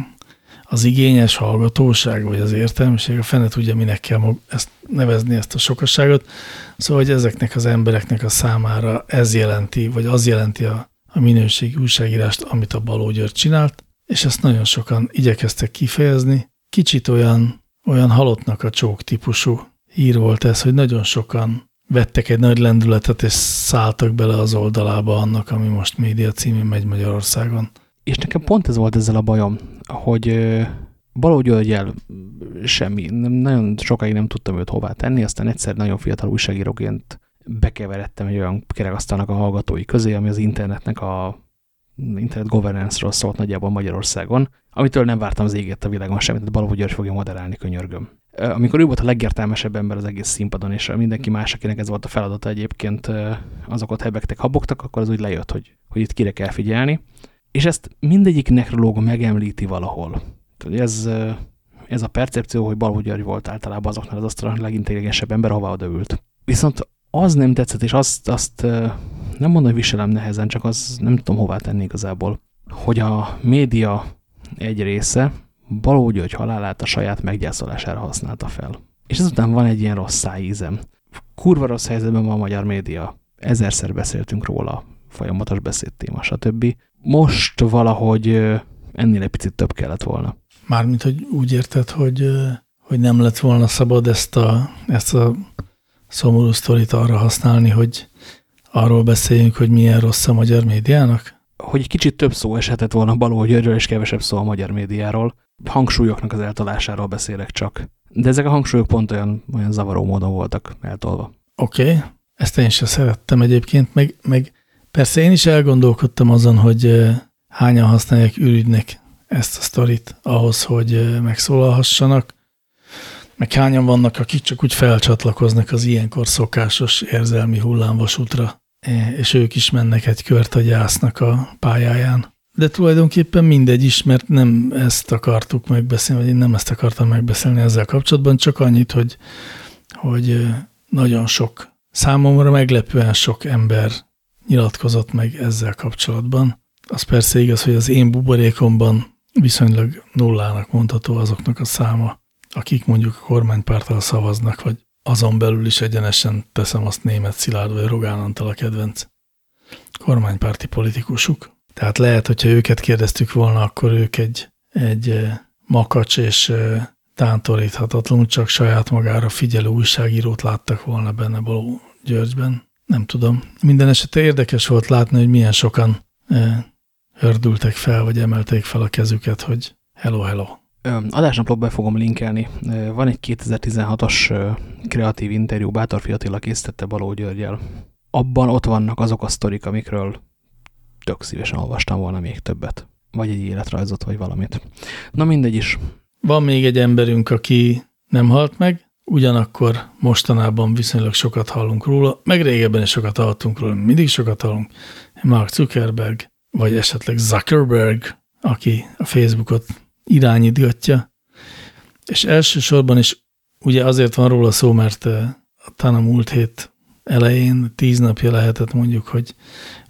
az igényes hallgatóság, vagy az értelmiség, a fene tudja, minek kell ezt nevezni, ezt a sokasságot. Szóval, hogy ezeknek az embereknek a számára ez jelenti, vagy az jelenti a, a minőségi újságírást, amit a Baló György csinált, és ezt nagyon sokan igyekeztek kifejezni. Kicsit olyan, olyan halottnak a csók típusú hír volt ez, hogy nagyon sokan vettek egy nagy lendületet, és szálltak bele az oldalába annak, ami most média címén megy Magyarországon. És nekem pont ez volt ezzel a bajom, hogy Baló Györgyel semmi, nem, nagyon sokáig nem tudtam őt hová tenni, aztán egyszer nagyon fiatal újságíróként bekeveredtem egy olyan kerekasztalnak a hallgatói közé, ami az internetnek a internet governance-ról szólt nagyjából Magyarországon, amitől nem vártam az égét a világon semmit, tehát Balogh György fogja moderálni, könyörgöm. Amikor ő volt a legértelmesebb ember az egész színpadon, és mindenki más, akinek ez volt a feladata egyébként, azokat hebegtek, habogtak, akkor az úgy lejött, hogy, hogy itt kire kell figyelni. És ezt mindegyik nekrológ megemlíti valahol. Tehát ez, ez a percepció, hogy Balogh György volt általában azoknál az asztalon legintelligensebb ember, ahová odaült. Viszont az nem tetszett, és azt, azt nem mondom, hogy viselem nehezen, csak az nem tudom hová tenni igazából, hogy a média egy része Baló György halálát a saját meggyászolására használta fel. És ezután van egy ilyen rossz szájízem. Kurva rossz helyzetben van a magyar média. Ezerszer beszéltünk róla, folyamatos beszédtéma, stb. Most valahogy ennél egy picit több kellett volna. Mármint, hogy úgy érted, hogy, hogy nem lett volna szabad ezt a, ezt a szomorú sztorit arra használni, hogy arról beszéljünk, hogy milyen rossz a magyar médiának? Hogy egy kicsit több szó eshetett volna Baló Györgyről, és kevesebb szó a magyar médiáról. Hangsúlyoknak az eltolásáról beszélek csak. De ezek a hangsúlyok pont olyan, olyan zavaró módon voltak eltolva. Oké, okay. ezt én sem szerettem egyébként, meg, meg persze én is elgondolkodtam azon, hogy hányan használják ürügynek ezt a sztorit ahhoz, hogy megszólalhassanak, meg hányan vannak, akik csak úgy felcsatlakoznak az ilyenkor szokásos érzelmi hullámvasútra, e, és ők is mennek egy kört a gyásznak a pályáján. De tulajdonképpen mindegy is, mert nem ezt akartuk megbeszélni, vagy én nem ezt akartam megbeszélni ezzel kapcsolatban, csak annyit, hogy, hogy nagyon sok, számomra meglepően sok ember nyilatkozott meg ezzel kapcsolatban. Az persze igaz, hogy az én buborékomban viszonylag nullának mondható azoknak a száma, akik mondjuk a kormánypártal szavaznak, vagy azon belül is egyenesen teszem azt német Szilárd vagy Rogán Antal a kedvenc kormánypárti politikusuk. Tehát lehet, hogyha őket kérdeztük volna, akkor ők egy, egy makacs és tántoríthatatlanul csak saját magára figyelő újságírót láttak volna benne Baló Györgyben. Nem tudom. Minden esetre érdekes volt látni, hogy milyen sokan hördültek fel, vagy emelték fel a kezüket, hogy hello, hello. Adásnaplóba be fogom linkelni. Van egy 2016-os kreatív interjú, Bátor Fiatilla készítette Baló Györgyel. Abban ott vannak azok a sztorik, amikről tök szívesen olvastam volna még többet. Vagy egy életrajzot, vagy valamit. Na mindegy is. Van még egy emberünk, aki nem halt meg, ugyanakkor mostanában viszonylag sokat hallunk róla, meg régebben is sokat hallottunk róla, mindig sokat hallunk. Mark Zuckerberg, vagy esetleg Zuckerberg, aki a Facebookot irányítgatja, és elsősorban is ugye azért van róla szó, mert eh, talán a múlt hét elején, tíz napja lehetett mondjuk, hogy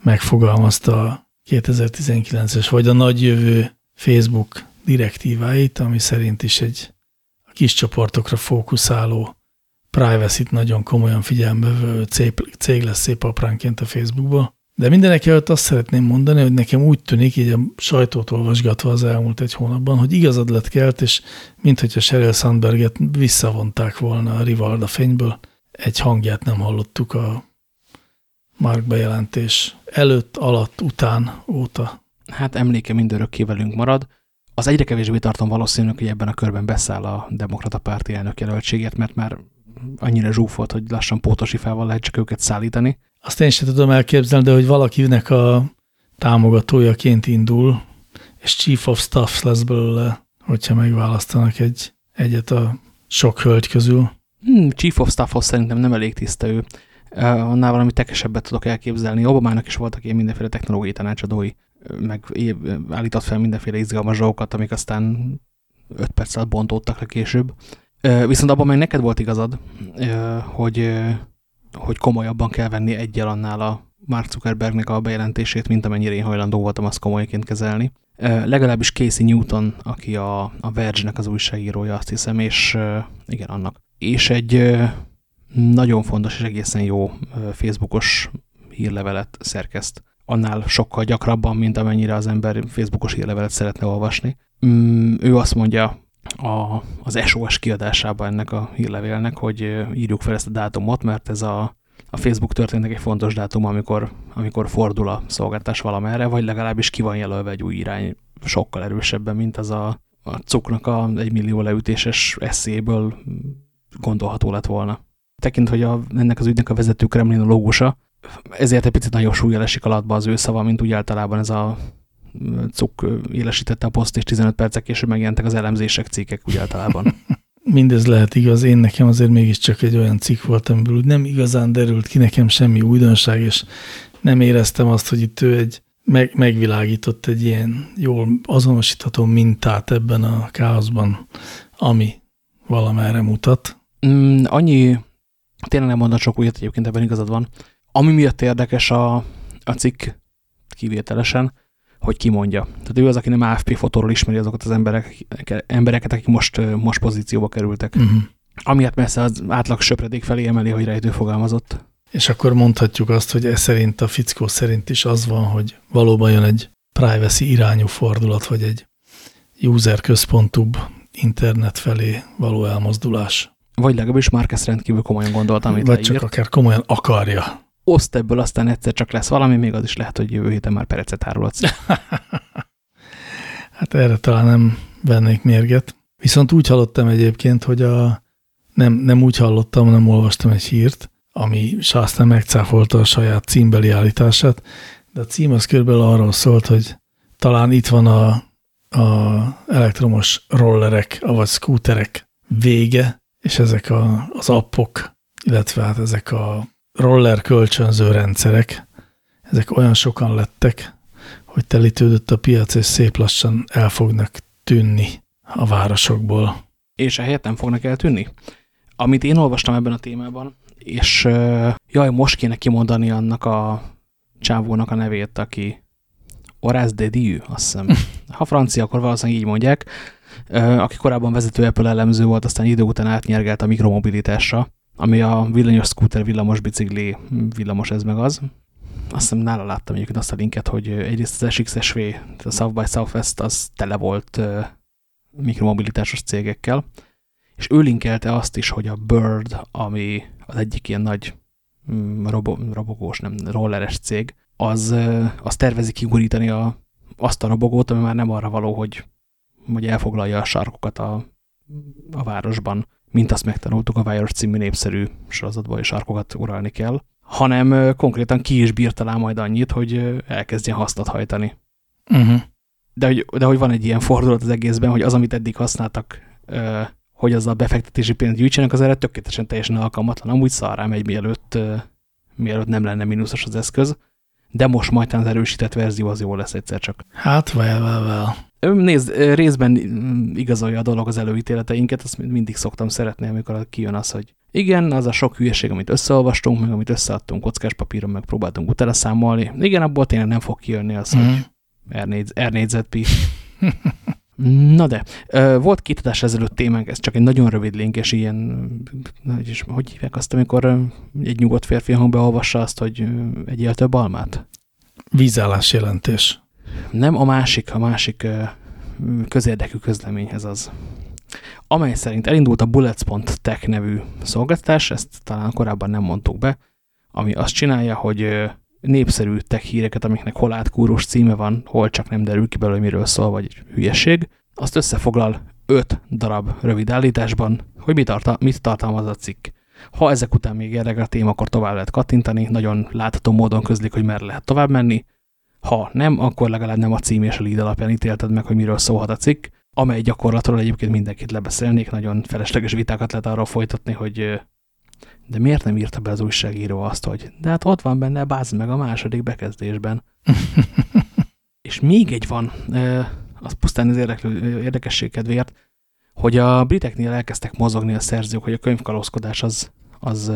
megfogalmazta a 2019-es, vagy a nagyjövő Facebook direktíváit, ami szerint is egy a kis csoportokra fókuszáló, privacy-t nagyon komolyan figyelembe cég lesz szép apránként a Facebookba. De mindenek előtt azt szeretném mondani, hogy nekem úgy tűnik, így a sajtót olvasgatva az elmúlt egy hónapban, hogy igazad lett kelt, és minthogyha Sheryl Sandberget visszavonták volna a Rivalda fényből, egy hangját nem hallottuk a Mark bejelentés előtt, alatt, után, óta. Hát emléke mindörökké velünk marad. Az egyre kevésbé tartom valószínűleg, hogy ebben a körben beszáll a demokrata párti elnök jelöltségét, mert már annyira zsúfolt, hogy lassan pótosifával lehet csak őket szállítani. Azt én sem tudom elképzelni, de hogy valakinek a támogatójaként indul, és Chief of Staff lesz belőle, hogyha megválasztanak egy, egyet a sok hölgy közül. Hmm, Chief of Staffhoz szerintem nem elég tiszta ő. Annál valami tekesebbet tudok elképzelni. Obamának is voltak ilyen mindenféle technológiai tanácsadói, meg állított fel mindenféle izgalmas dolgokat, amik aztán 5 perc alatt bontódtak le később. Viszont abban meg neked volt igazad, hogy, hogy komolyabban kell venni egyel annál a Mark Zuckerbergnek a bejelentését, mint amennyire én hajlandó voltam azt komolyként kezelni. Legalábbis Casey Newton, aki a, a Verge-nek az újságírója, azt hiszem, és igen, annak. És egy nagyon fontos és egészen jó Facebookos hírlevelet szerkeszt. Annál sokkal gyakrabban, mint amennyire az ember Facebookos hírlevelet szeretne olvasni. Mm, ő azt mondja a, az SOS kiadásában ennek a hírlevélnek, hogy írjuk fel ezt a dátumot, mert ez a, a Facebook történtek egy fontos dátum, amikor, amikor fordul a szolgáltás valamerre, vagy legalábbis ki van jelölve egy új irány sokkal erősebben, mint az a, a cuknak a egy millió leütéses eszéből gondolható lett volna. Tekint, hogy a, ennek az ügynek a vezető kremlinológusa, ezért egy picit nagyobb súlya esik alatba az ő szava, mint úgy általában ez a cuk élesítette a poszt, és 15 percek később megjelentek az elemzések, cikkek úgy általában. Mindez lehet igaz, én nekem azért mégiscsak egy olyan cikk volt, amiből úgy nem igazán derült ki nekem semmi újdonság, és nem éreztem azt, hogy itt ő egy meg, megvilágított egy ilyen jól azonosítható mintát ebben a káoszban, ami valamerre mutat. Mm, annyi, tényleg nem mondott sok újat, egyébként ebben igazad van. Ami miatt érdekes a, a cikk kivételesen, hogy kimondja. Tehát ő az, aki nem AFP fotóról ismeri azokat az emberek, embereket, akik most, most pozícióba kerültek. Uh mhm. -huh. Amiatt messze az átlag söpredék felé emeli, hogy rejtő fogalmazott. És akkor mondhatjuk azt, hogy ez szerint, a fickó szerint is az van, hogy valóban jön egy privacy irányú fordulat, vagy egy user központúbb internet felé való elmozdulás. Vagy legalábbis már ezt rendkívül komolyan gondoltam, amit Vagy leírt. csak akár komolyan akarja oszt ebből, aztán egyszer csak lesz valami, még az is lehet, hogy jövő héten már perecet árulhatsz. hát erre talán nem vennék mérget. Viszont úgy hallottam egyébként, hogy a, nem, nem úgy hallottam, nem olvastam egy hírt, ami aztán megcáfolta a saját címbeli állítását, de a cím az körülbelül arról szólt, hogy talán itt van a, a elektromos rollerek, vagy scooterek vége, és ezek a, az appok, illetve hát ezek a roller kölcsönző rendszerek, ezek olyan sokan lettek, hogy telítődött a piac, és szép lassan el fognak tűnni a városokból. És ehelyett nem fognak eltűnni? Amit én olvastam ebben a témában, és jaj, most kéne kimondani annak a csávónak a nevét, aki Horace de Dieu, azt hiszem. Ha francia, akkor valószínűleg így mondják. Aki korábban vezető Apple elemző volt, aztán idő után átnyergelt a mikromobilitásra, ami a villanyos scooter, villamos bicikli, villamos ez meg az. Azt hiszem nála láttam egyébként azt a linket, hogy egyrészt az SXSV, a South by Southwest az tele volt uh, mikromobilitásos cégekkel, és ő linkelte azt is, hogy a Bird, ami az egyik ilyen nagy mm, robo, robogós, nem rolleres cég, az, az tervezi kigurítani a, azt a robogót, ami már nem arra való, hogy, hogy elfoglalja a sarkokat a, a városban, mint azt megtanultuk a Wire című népszerű sorozatban, és sarkokat uralni kell, hanem konkrétan ki is bír talán majd annyit, hogy elkezdjen hasznot hajtani. Uh mhm. -huh. de, hogy, de hogy van egy ilyen fordulat az egészben, hogy az, amit eddig használtak, hogy az a befektetési pénzt gyűjtsenek, az erre tökéletesen teljesen alkalmatlan. Amúgy szarrá megy, mielőtt, mielőtt nem lenne mínuszos az eszköz, de most majd az erősített verzió az jó lesz egyszer csak. Hát, well, well, well. Nézd, részben igazolja a dolog az előítéleteinket, azt mindig szoktam szeretni, amikor kijön az, hogy igen, az a sok hülyeség, amit összeolvastunk, meg amit összeadtunk kockás papíron, meg próbáltunk utána számolni. Igen, abból tényleg nem fog kijönni az, mm. hogy R4, R4ZP. Na de, volt két adás ezelőtt témánk, ez csak egy nagyon rövid link, és ilyen, és hogy hívják azt, amikor egy nyugodt férfi hangba olvassa azt, hogy egy több almát? Vízállás jelentés. Nem, a másik, a másik közérdekű közleményhez az. Amely szerint elindult a Bullets.tech nevű szolgáltatás, ezt talán korábban nem mondtuk be, ami azt csinálja, hogy népszerű tech híreket, amiknek hol átkúrós címe van, hol csak nem derül ki belőle, miről szól, vagy hülyeség, azt összefoglal öt darab rövid állításban, hogy mit, tartal mit tartalmaz a cikk. Ha ezek után még érdekel a téma, akkor tovább lehet kattintani, nagyon látható módon közlik, hogy merre lehet tovább menni. Ha nem, akkor legalább nem a cím és a lead alapján ítélted meg, hogy miről szólhat a cikk, amely gyakorlatról egyébként mindenkit lebeszélnék, nagyon felesleges vitákat lehet arról folytatni, hogy de miért nem írta be az újságíró azt, hogy de hát ott van benne, bázd meg a második bekezdésben. és még egy van, az pusztán az érdeklő, érdekesség kedvéért, hogy a briteknél elkezdtek mozogni a szerzők, hogy a könyvkalózkodás az, az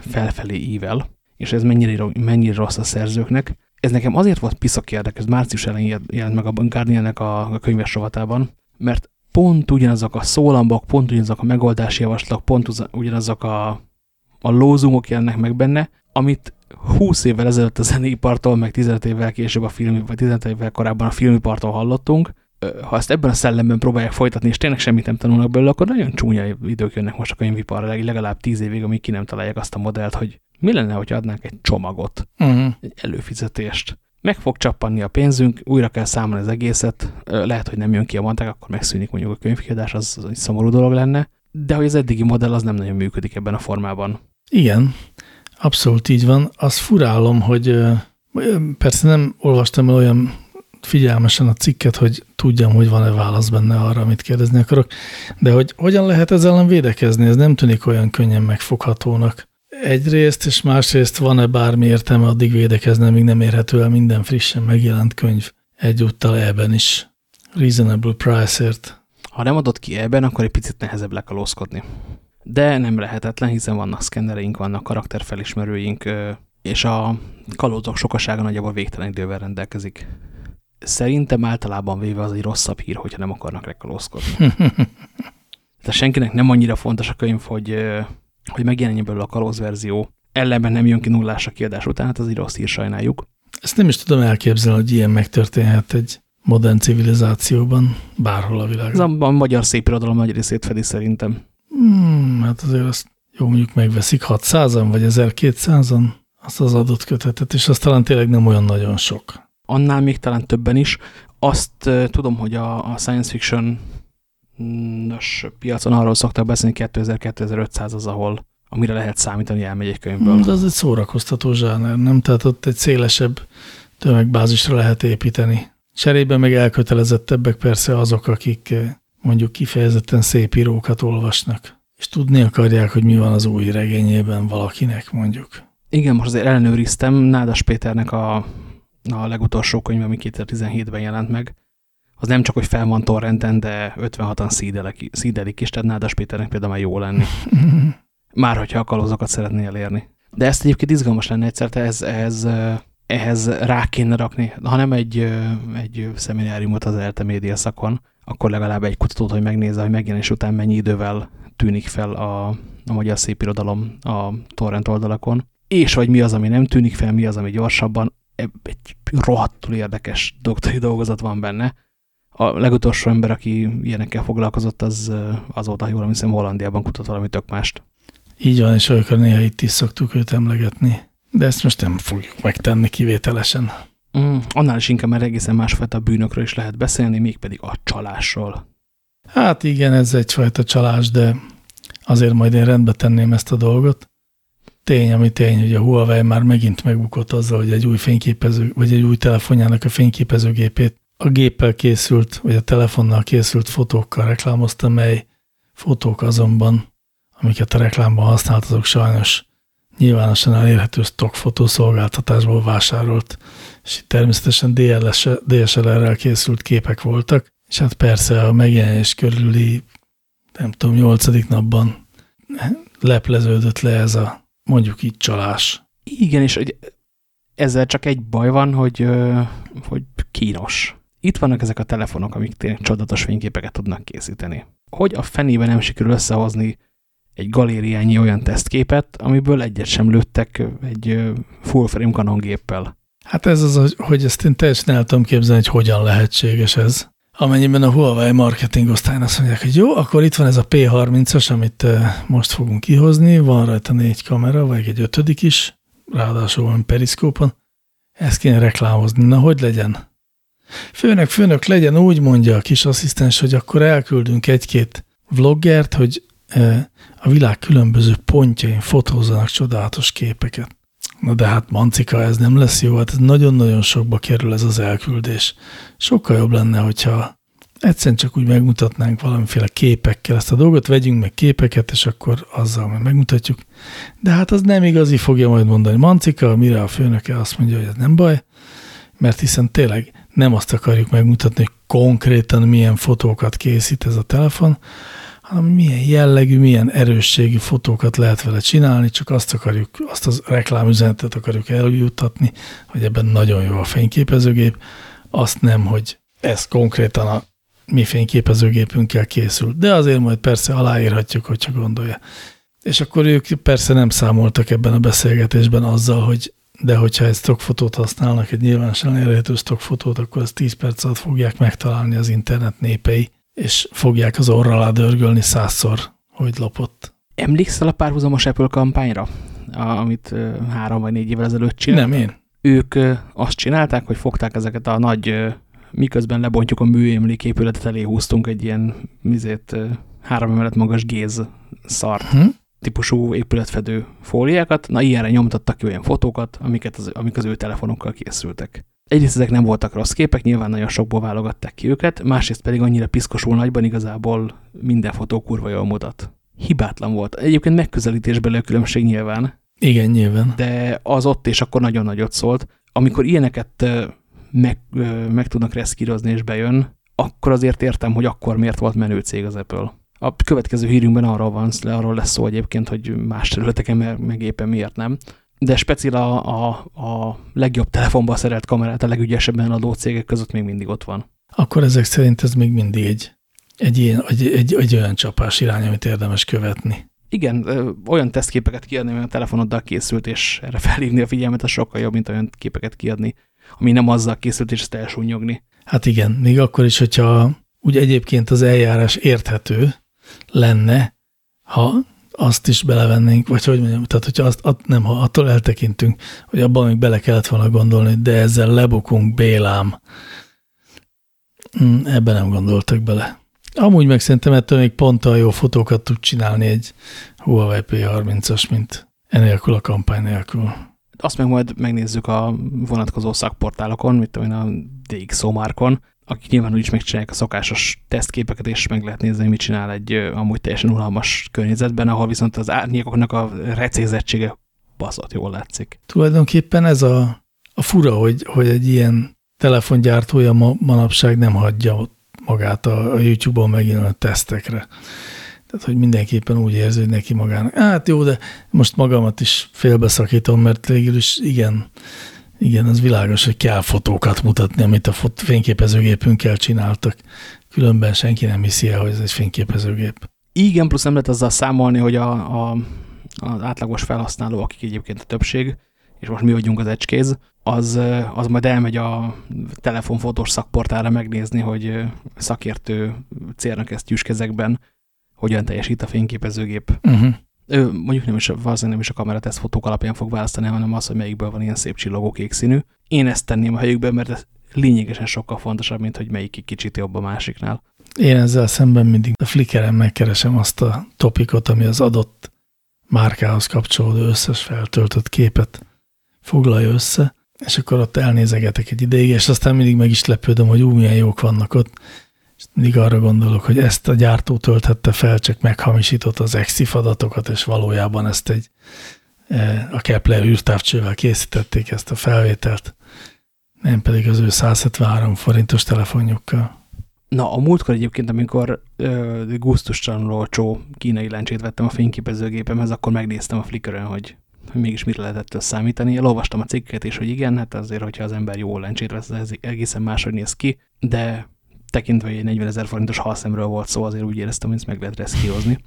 felfelé ível, és ez mennyire, mennyire rossz a szerzőknek. Ez nekem azért volt piszak érdekes, március elején jelent meg a Guardian-nek a, a könyves rovatában, mert pont ugyanazok a szólambok, pont ugyanazok a megoldási javaslatok, pont ugyanazok a a lózumok jelennek meg benne, amit 20 évvel ezelőtt a zeneipartól, meg 15 évvel később a film, vagy 15 évvel korábban a filmipartól hallottunk, ha ezt ebben a szellemben próbálják folytatni, és tényleg semmit nem tanulnak belőle, akkor nagyon csúnya idők jönnek most a könyviparra, legalább 10 évig, amíg ki nem találják azt a modellt, hogy mi lenne, hogy adnánk egy csomagot, uh mhm. -huh. egy előfizetést. Meg fog csappanni a pénzünk, újra kell számolni az egészet, lehet, hogy nem jön ki a mondták, akkor megszűnik mondjuk a könyvkiadás, az, az egy szomorú dolog lenne, de hogy az eddigi modell az nem nagyon működik ebben a formában. Igen, abszolút így van. Azt furálom, hogy persze nem olvastam el olyan figyelmesen a cikket, hogy tudjam, hogy van-e válasz benne arra, amit kérdezni akarok, de hogy hogyan lehet ezzel ellen védekezni, ez nem tűnik olyan könnyen megfoghatónak. Egyrészt, és másrészt van-e bármi értelme addig védekezni, amíg nem érhető el minden frissen megjelent könyv egyúttal ebben is. Reasonable price-ért. Ha nem adott ki ebben, akkor egy picit nehezebb lekalózkodni de nem lehetetlen, hiszen vannak szkennereink, vannak karakterfelismerőink, és a kalózok sokasága nagyjából végtelen idővel rendelkezik. Szerintem általában véve az egy rosszabb hír, hogyha nem akarnak rekalózkodni. Tehát senkinek nem annyira fontos a könyv, hogy, hogy megjelenjen belőle a kalózverzió, ellenben nem jön ki nullás a kiadás után, hát az egy rossz hír, sajnáljuk. Ezt nem is tudom elképzelni, hogy ilyen megtörténhet egy modern civilizációban, bárhol a világon. Ez a, magyar szépirodalom nagy részét fedi szerintem. Hmm, hát azért azt jó mondjuk megveszik 600-an vagy 1200-an azt az adott kötetet, és az talán tényleg nem olyan nagyon sok. Annál még talán többen is. Azt tudom, hogy a, a science fiction nos, piacon arról szoktak beszélni, 2000-2500 az, ahol amire lehet számítani, elmegy egy könyvből. Hmm, de az egy szórakoztató zsáner, nem? Tehát ott egy szélesebb tömegbázisra lehet építeni. Cserébe meg elkötelezettebbek persze azok, akik mondjuk kifejezetten szép írókat olvasnak, és tudni akarják, hogy mi van az új regényében valakinek mondjuk. Igen, most azért ellenőriztem Nádas Péternek a, a legutolsó könyv, ami 2017-ben jelent meg. Az nem csak, hogy fel van torrenten, de 56-an szídelik, szídelik is, tehát Nádas Péternek például már jó lenni. Már, hogyha a kalózokat szeretné elérni. De ezt egyébként izgalmas lenne egyszer, ez, ez, ehhez rá kéne rakni, hanem egy, egy szemináriumot az ELTE média szakon, akkor legalább egy kutatót, hogy megnézze, hogy megjelenés után mennyi idővel tűnik fel a, a magyar szépirodalom a torrent oldalakon, és hogy mi az, ami nem tűnik fel, mi az, ami gyorsabban. Egy rohadtul érdekes doktori dolgozat van benne. A legutolsó ember, aki ilyenekkel foglalkozott, az azóta jól hiszem Hollandiában kutat valami tök mást. Így van, és olykor néha itt is szoktuk őt emlegetni. De ezt most nem fogjuk megtenni kivételesen. Mm, annál is inkább, mert egészen másfajta bűnökről is lehet beszélni, mégpedig a csalásról. Hát igen, ez egyfajta csalás, de azért majd én rendbe tenném ezt a dolgot. Tény, ami tény, hogy a Huawei már megint megbukott azzal, hogy egy új fényképező, vagy egy új telefonjának a fényképezőgépét a géppel készült, vagy a telefonnal készült fotókkal reklámozta, mely fotók azonban, amiket a reklámban használtatok sajnos nyilvánosan elérhető szolgáltatásból vásárolt, és természetesen DSLR-rel készült képek voltak, és hát persze a megjelenés körüli, nem tudom, nyolcadik napban lepleződött le ez a mondjuk így csalás. Igen, és ezzel csak egy baj van, hogy, hogy kínos. itt vannak ezek a telefonok, amik tényleg csodatos fényképeket tudnak készíteni. Hogy a fenében nem sikerül összehozni egy galériányi olyan tesztképet, amiből egyet sem lőttek egy full frame Canon géppel. Hát ez az, hogy ezt én teljesen el tudom képzelni, hogy hogyan lehetséges ez. Amennyiben a Huawei marketing osztályon azt mondják, hogy jó, akkor itt van ez a P30-as, amit most fogunk kihozni, van rajta négy kamera, vagy egy ötödik is, ráadásul van periszkópon, ezt kéne reklámozni. Na, hogy legyen? Főnök, főnök, legyen úgy, mondja a kis asszisztens, hogy akkor elküldünk egy-két vloggert, hogy a világ különböző pontjain fotózzanak csodálatos képeket. Na de hát Mancika, ez nem lesz jó, hát nagyon-nagyon sokba kerül ez az elküldés. Sokkal jobb lenne, hogyha egyszerűen csak úgy megmutatnánk valamiféle képekkel ezt a dolgot, vegyünk meg képeket, és akkor azzal majd megmutatjuk. De hát az nem igazi fogja majd mondani Mancika, mire a főnöke azt mondja, hogy ez nem baj, mert hiszen tényleg nem azt akarjuk megmutatni, hogy konkrétan milyen fotókat készít ez a telefon, hanem milyen jellegű, milyen erősségű fotókat lehet vele csinálni, csak azt akarjuk, azt az reklámüzenetet akarjuk eljuttatni, hogy ebben nagyon jó a fényképezőgép, azt nem, hogy ez konkrétan a mi fényképezőgépünkkel készül. De azért majd persze aláírhatjuk, hogyha gondolja. És akkor ők persze nem számoltak ebben a beszélgetésben azzal, hogy de hogyha egy stockfotót használnak, egy nyilvánosan elérhető stockfotót, akkor ezt 10 perc alatt fogják megtalálni az internet népei, és fogják az orra alá dörgölni százszor, hogy lopott. Emlékszel a párhuzamos Apple kampányra, amit három vagy négy évvel ezelőtt csináltak? Nem én. Ők azt csinálták, hogy fogták ezeket a nagy, miközben lebontjuk a műemléképületet, elé húztunk egy ilyen mizét, három emelet magas géz szart. Hm? típusú épületfedő fóliákat, na ilyenre nyomtattak ki olyan fotókat, amiket az, amik az ő telefonokkal készültek. Egyrészt ezek nem voltak rossz képek, nyilván nagyon sokból válogatták ki őket, másrészt pedig annyira piszkosul nagyban igazából minden fotó kurva jól mutat. Hibátlan volt. Egyébként megközelítésben a különbség nyilván. Igen, nyilván. De az ott és akkor nagyon nagyot szólt. Amikor ilyeneket meg, meg tudnak reszkírozni és bejön, akkor azért értem, hogy akkor miért volt menő cég az Apple. A következő hírünkben arról van, arról lesz szó egyébként, hogy más területeken meg éppen miért nem de speciál a, a, a legjobb telefonba szerelt kamerát a legügyesebben adó cégek között még mindig ott van. Akkor ezek szerint ez még mindig egy, egy, ilyen, egy, egy, egy olyan csapás irány, amit érdemes követni. Igen, olyan tesztképeket kiadni, ami a telefonoddal készült, és erre felhívni a figyelmet, az sokkal jobb, mint olyan képeket kiadni, ami nem azzal készült, és ezt elsúnyogni. Hát igen, még akkor is, hogyha úgy egyébként az eljárás érthető lenne, ha azt is belevennénk, vagy hogy mondjam, tehát hogyha azt, att, nem, ha attól eltekintünk, hogy abban még bele kellett volna gondolni, de ezzel lebukunk Bélám. Hmm, ebben nem gondoltak bele. Amúgy meg szerintem ettől még pont a jó fotókat tud csinálni egy Huawei P30-as, mint enélkül a kampány nélkül. Azt meg majd megnézzük a vonatkozó szakportálokon, mint tudom a DxO márkon, akik nyilván úgyis megcsinálják a szokásos tesztképeket, és meg lehet nézni, mit csinál egy amúgy teljesen unalmas környezetben, ahol viszont az árnyékoknak a recézettsége baszott jól látszik. Tulajdonképpen ez a, a fura, hogy, hogy egy ilyen telefongyártója ma, manapság nem hagyja magát a, a YouTube-on megjelenő tesztekre. Tehát, hogy mindenképpen úgy érzi, hogy neki magának. Hát jó, de most magamat is félbeszakítom, mert végül is igen, igen, az világos, hogy kell fotókat mutatni, amit a fot fényképezőgépünkkel csináltak. Különben senki nem hiszi el, hogy ez egy fényképezőgép. Igen, plusz nem lehet azzal számolni, hogy a, a, az átlagos felhasználó, akik egyébként a többség, és most mi vagyunk az ecskéz, az, az majd elmegy a telefonfotós szakportára megnézni, hogy szakértő célnak ezt tűskezekben hogyan teljesít a fényképezőgép. Uh mhm. -huh ő mondjuk nem is, valószínűleg nem is a kameratesz fotók alapján fog választani, hanem az, hogy melyikből van ilyen szép csillogó kék színű. Én ezt tenném a helyükben, mert ez lényegesen sokkal fontosabb, mint hogy melyik kicsit jobb a másiknál. Én ezzel szemben mindig a Flickeren megkeresem azt a topikot, ami az adott márkához kapcsolódó összes feltöltött képet foglalja össze, és akkor ott elnézegetek egy ideig, és aztán mindig meg is lepődöm, hogy ú, milyen jók vannak ott, és mindig arra gondolok, hogy ezt a gyártó tölthette fel, csak meghamisított az EXIF adatokat, és valójában ezt egy e, a Kepler űrtávcsővel készítették ezt a felvételt, nem pedig az ő 173 forintos telefonjukkal. Na, a múltkor egyébként, amikor gusztustalanul olcsó kínai lencsét vettem a fényképezőgépemhez, akkor megnéztem a Flickr-ön, hogy, hogy mégis mire lehetett. Elolvastam a cikket is, hogy igen, hát azért, hogyha az ember jó lencsét vesz, ez egészen máshogy néz ki, de tekintve, hogy egy 40 ezer forintos halszemről volt szó, azért úgy éreztem, hogy ezt meg lehet reszkírozni.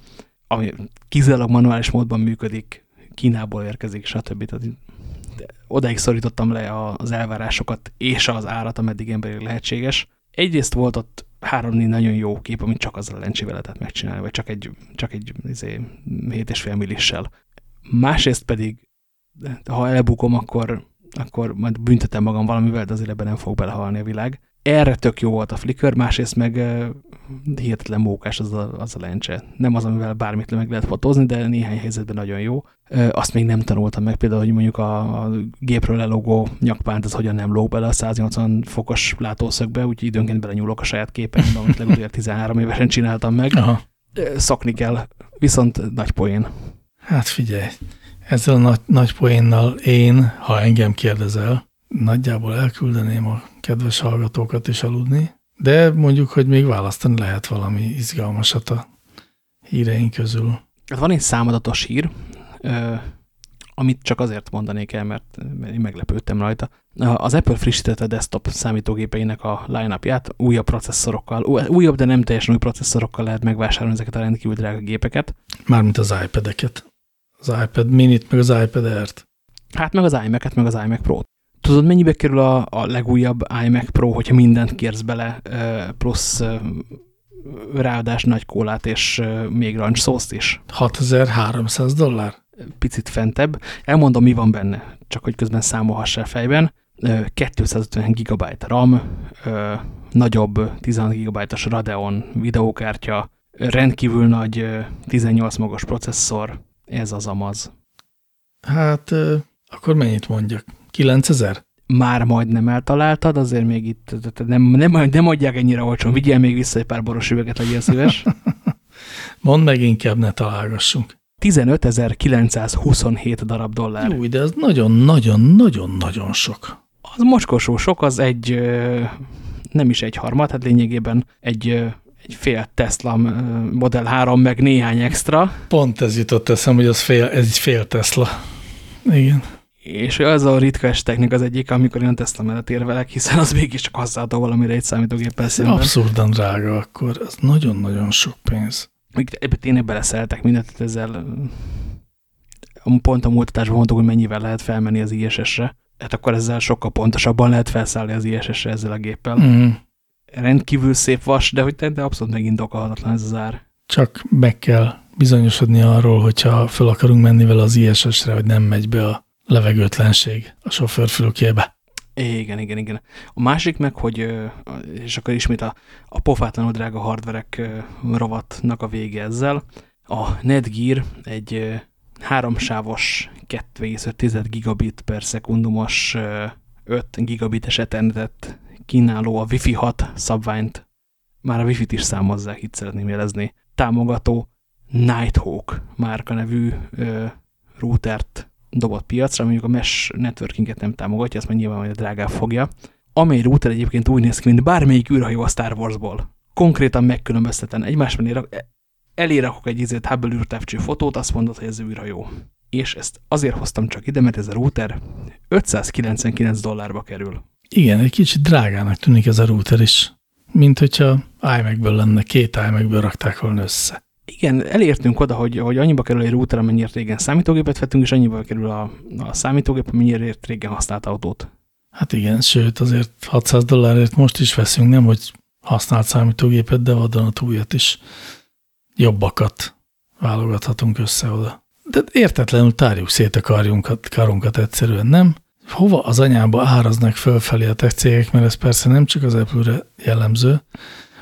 Ami kizárólag manuális módban működik, Kínából érkezik, stb. Tehát odaig szorítottam le az elvárásokat és az árat, ameddig emberi lehetséges. Egyrészt volt ott három nagyon jó kép, amit csak azzal lencsével lehetett megcsinálni, vagy csak egy, csak egy izé, 7,5 millissel. Másrészt pedig, ha elbukom, akkor, akkor majd büntetem magam valamivel, de azért ebben nem fog belehalni a világ erre tök jó volt a Flickr, másrészt meg uh, hihetetlen mókás az a, az a lencse. Nem az, amivel bármit meg lehet fotózni, de néhány helyzetben nagyon jó. Uh, azt még nem tanultam meg, például, hogy mondjuk a, a gépről lelogó nyakpánt, az hogyan nem lóg bele a 180 fokos látószögbe, úgyhogy időnként bele nyúlok a saját képen, amit legutóbb 13 évesen csináltam meg. Aha. Szokni kell, viszont nagy poén. Hát figyelj, ezzel a nagy, nagy poénnal én, ha engem kérdezel, nagyjából elküldeném a kedves hallgatókat is aludni, de mondjuk, hogy még választani lehet valami izgalmasat a híreink közül. Hát van egy számadatos hír, amit csak azért mondanék el, mert én meglepődtem rajta. Az Apple frissítette a desktop számítógépeinek a line-upját újabb processzorokkal, újabb, de nem teljesen új processzorokkal lehet megvásárolni ezeket a rendkívül drága gépeket. Mármint az iPad-eket. Az iPad Minit, meg az iPad Air-t. Hát meg az iMac-et, meg az iMac Pro-t. Tudod, mennyibe kerül a, a legújabb iMac Pro, hogyha mindent kérsz bele, plusz ráadás nagy kólát és még rancs is? 6300 dollár? Picit fentebb. Elmondom, mi van benne, csak hogy közben számolhassál fejben. 250 GB RAM, nagyobb 16 GB-os Radeon videókártya, rendkívül nagy 18 magos processzor, ez az amaz. Hát, akkor mennyit mondjak? 9000? Már majdnem eltaláltad, azért még itt nem, nem, nem adják ennyire olcsón. Vigyél még vissza egy pár boros üveget, legyél szíves. Mondd meg inkább, ne találgassunk. 15.927 darab dollár. Jó, de az nagyon-nagyon-nagyon-nagyon sok. Az mocskosó sok, az egy, nem is egy harmad, hát lényegében egy, egy fél Tesla Model 3, meg néhány extra. Pont ez jutott eszem, hogy az fél, ez egy fél Tesla. Igen és az a ritkás technika az egyik, amikor én Tesla mellett érvelek, hiszen az mégiscsak használható valamire egy számítógéppel szemben. Abszurdan drága akkor, ez nagyon-nagyon sok pénz. Tényleg beleszeltek mindent ezzel. Pont a múltatásban mondtuk, hogy mennyivel lehet felmenni az ISS-re. Hát akkor ezzel sokkal pontosabban lehet felszállni az ISS-re ezzel a géppel. Mm. Rendkívül szép vas, de hogy de abszolút megindokolhatatlan ez az ár. Csak meg kell bizonyosodni arról, hogyha fel akarunk menni vele az ISS-re, hogy nem megy be a levegőtlenség a sofőrfülkébe. Igen, igen, igen. A másik meg, hogy, és akkor ismét a, a pofátlanul drága hardverek rovatnak a vége ezzel, a Netgear egy háromsávos 2,5 gigabit per szekundumos 5 gigabites ethernetet kínáló a Wi-Fi 6 szabványt, már a Wi-Fi-t is számozzák, itt szeretném jelezni, támogató Nighthawk márka nevű ö, routert dobott piacra, mondjuk a mesh networkinget nem támogatja, azt már nyilván majd a drágább fogja, amely router egyébként úgy néz ki, mint bármelyik űrhajó a Star Warsból. Konkrétan megkülönbözteten egymás mellé elérakok egy izét Hubble űrtávcső fotót, azt mondod, hogy ez űrhajó. És ezt azért hoztam csak ide, mert ez a router 599 dollárba kerül. Igen, egy kicsit drágának tűnik ez a router is. Mint hogyha iMac-ből lenne, két iMac-ből rakták volna össze igen, elértünk oda, hogy, hogy annyiba kerül egy router, amennyire régen számítógépet vettünk, és annyiba kerül a, a számítógép, amennyire régen használt autót. Hát igen, sőt, azért 600 dollárért most is veszünk, nem hogy használt számítógépet, de újat is jobbakat válogathatunk össze oda. De értetlenül tárjuk szét a karjunkat, karunkat egyszerűen, nem? Hova az anyába áraznak fölfelé a tech cégek, mert ez persze nem csak az Apple-re jellemző,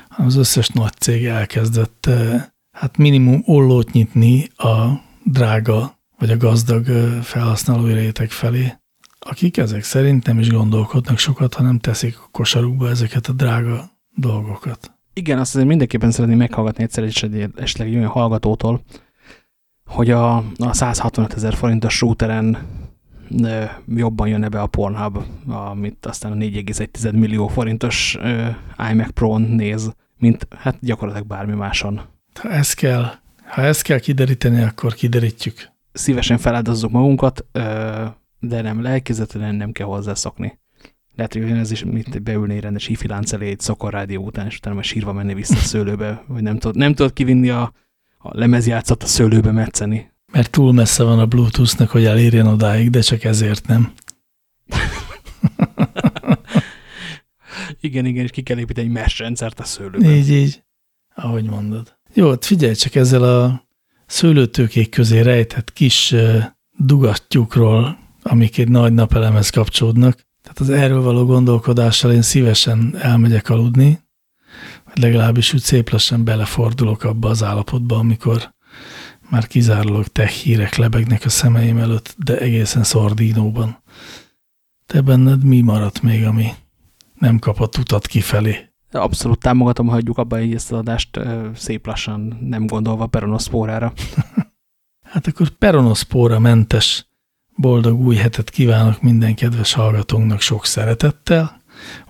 hanem az összes nagy cég elkezdett eh, hát minimum ollót nyitni a drága vagy a gazdag felhasználói réteg felé, akik ezek szerint nem is gondolkodnak sokat, hanem teszik a kosarukba ezeket a drága dolgokat. Igen, azt azért mindenképpen szeretném meghallgatni egyszer is esetleg egy olyan hallgatótól, hogy a, a 165 ezer forintos routeren jobban jön be a Pornhub, amit aztán a 4,1 millió forintos iMac Pro-n néz, mint hát gyakorlatilag bármi máson. Ha ezt kell, ha ezt kell kideríteni, akkor kiderítjük. szívesen feláldozzuk magunkat, de nem lelkizetlen, nem kell hozzászokni. Lehet, hogy ez is mit beülni egy rendes hifi lánc elé egy szokorrádió után, és utána majd sírva menni vissza a szőlőbe, vagy nem tudod, nem tudod kivinni a, a lemezjátszat a szőlőbe metszeni. Mert túl messze van a Bluetooth-nak, hogy elérjen odáig, de csak ezért nem. igen, igen, és ki kell építeni egy mesh rendszert a szőlőben. Így, így, ahogy mondod. Jó, hát figyelj csak ezzel a szőlőtőkék közé rejtett kis dugattyúkról, amik egy nagy napelemhez kapcsolódnak. Tehát az erről való gondolkodással én szívesen elmegyek aludni, vagy legalábbis úgy szép lassan belefordulok abba az állapotba, amikor már kizárólag tech hírek lebegnek a szemeim előtt, de egészen szordínóban. Te benned mi maradt még, ami nem kapott utat kifelé? Abszolút támogatom, hagyjuk abba ezt az adást szép lassan, nem gondolva peronoszpórára. hát akkor peronoszpóra mentes boldog új hetet kívánok minden kedves hallgatónknak sok szeretettel,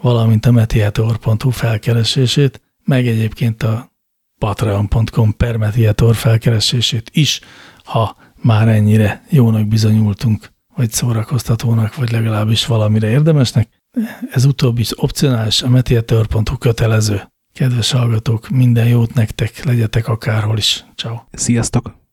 valamint a metiator.hu felkeresését, meg egyébként a patreon.com per metiator felkeresését is, ha már ennyire jónak bizonyultunk, vagy szórakoztatónak, vagy legalábbis valamire érdemesnek. Ez utóbbi opcionális, a metiator.hu kötelező. Kedves hallgatók, minden jót nektek, legyetek akárhol is. Ciao. Sziasztok!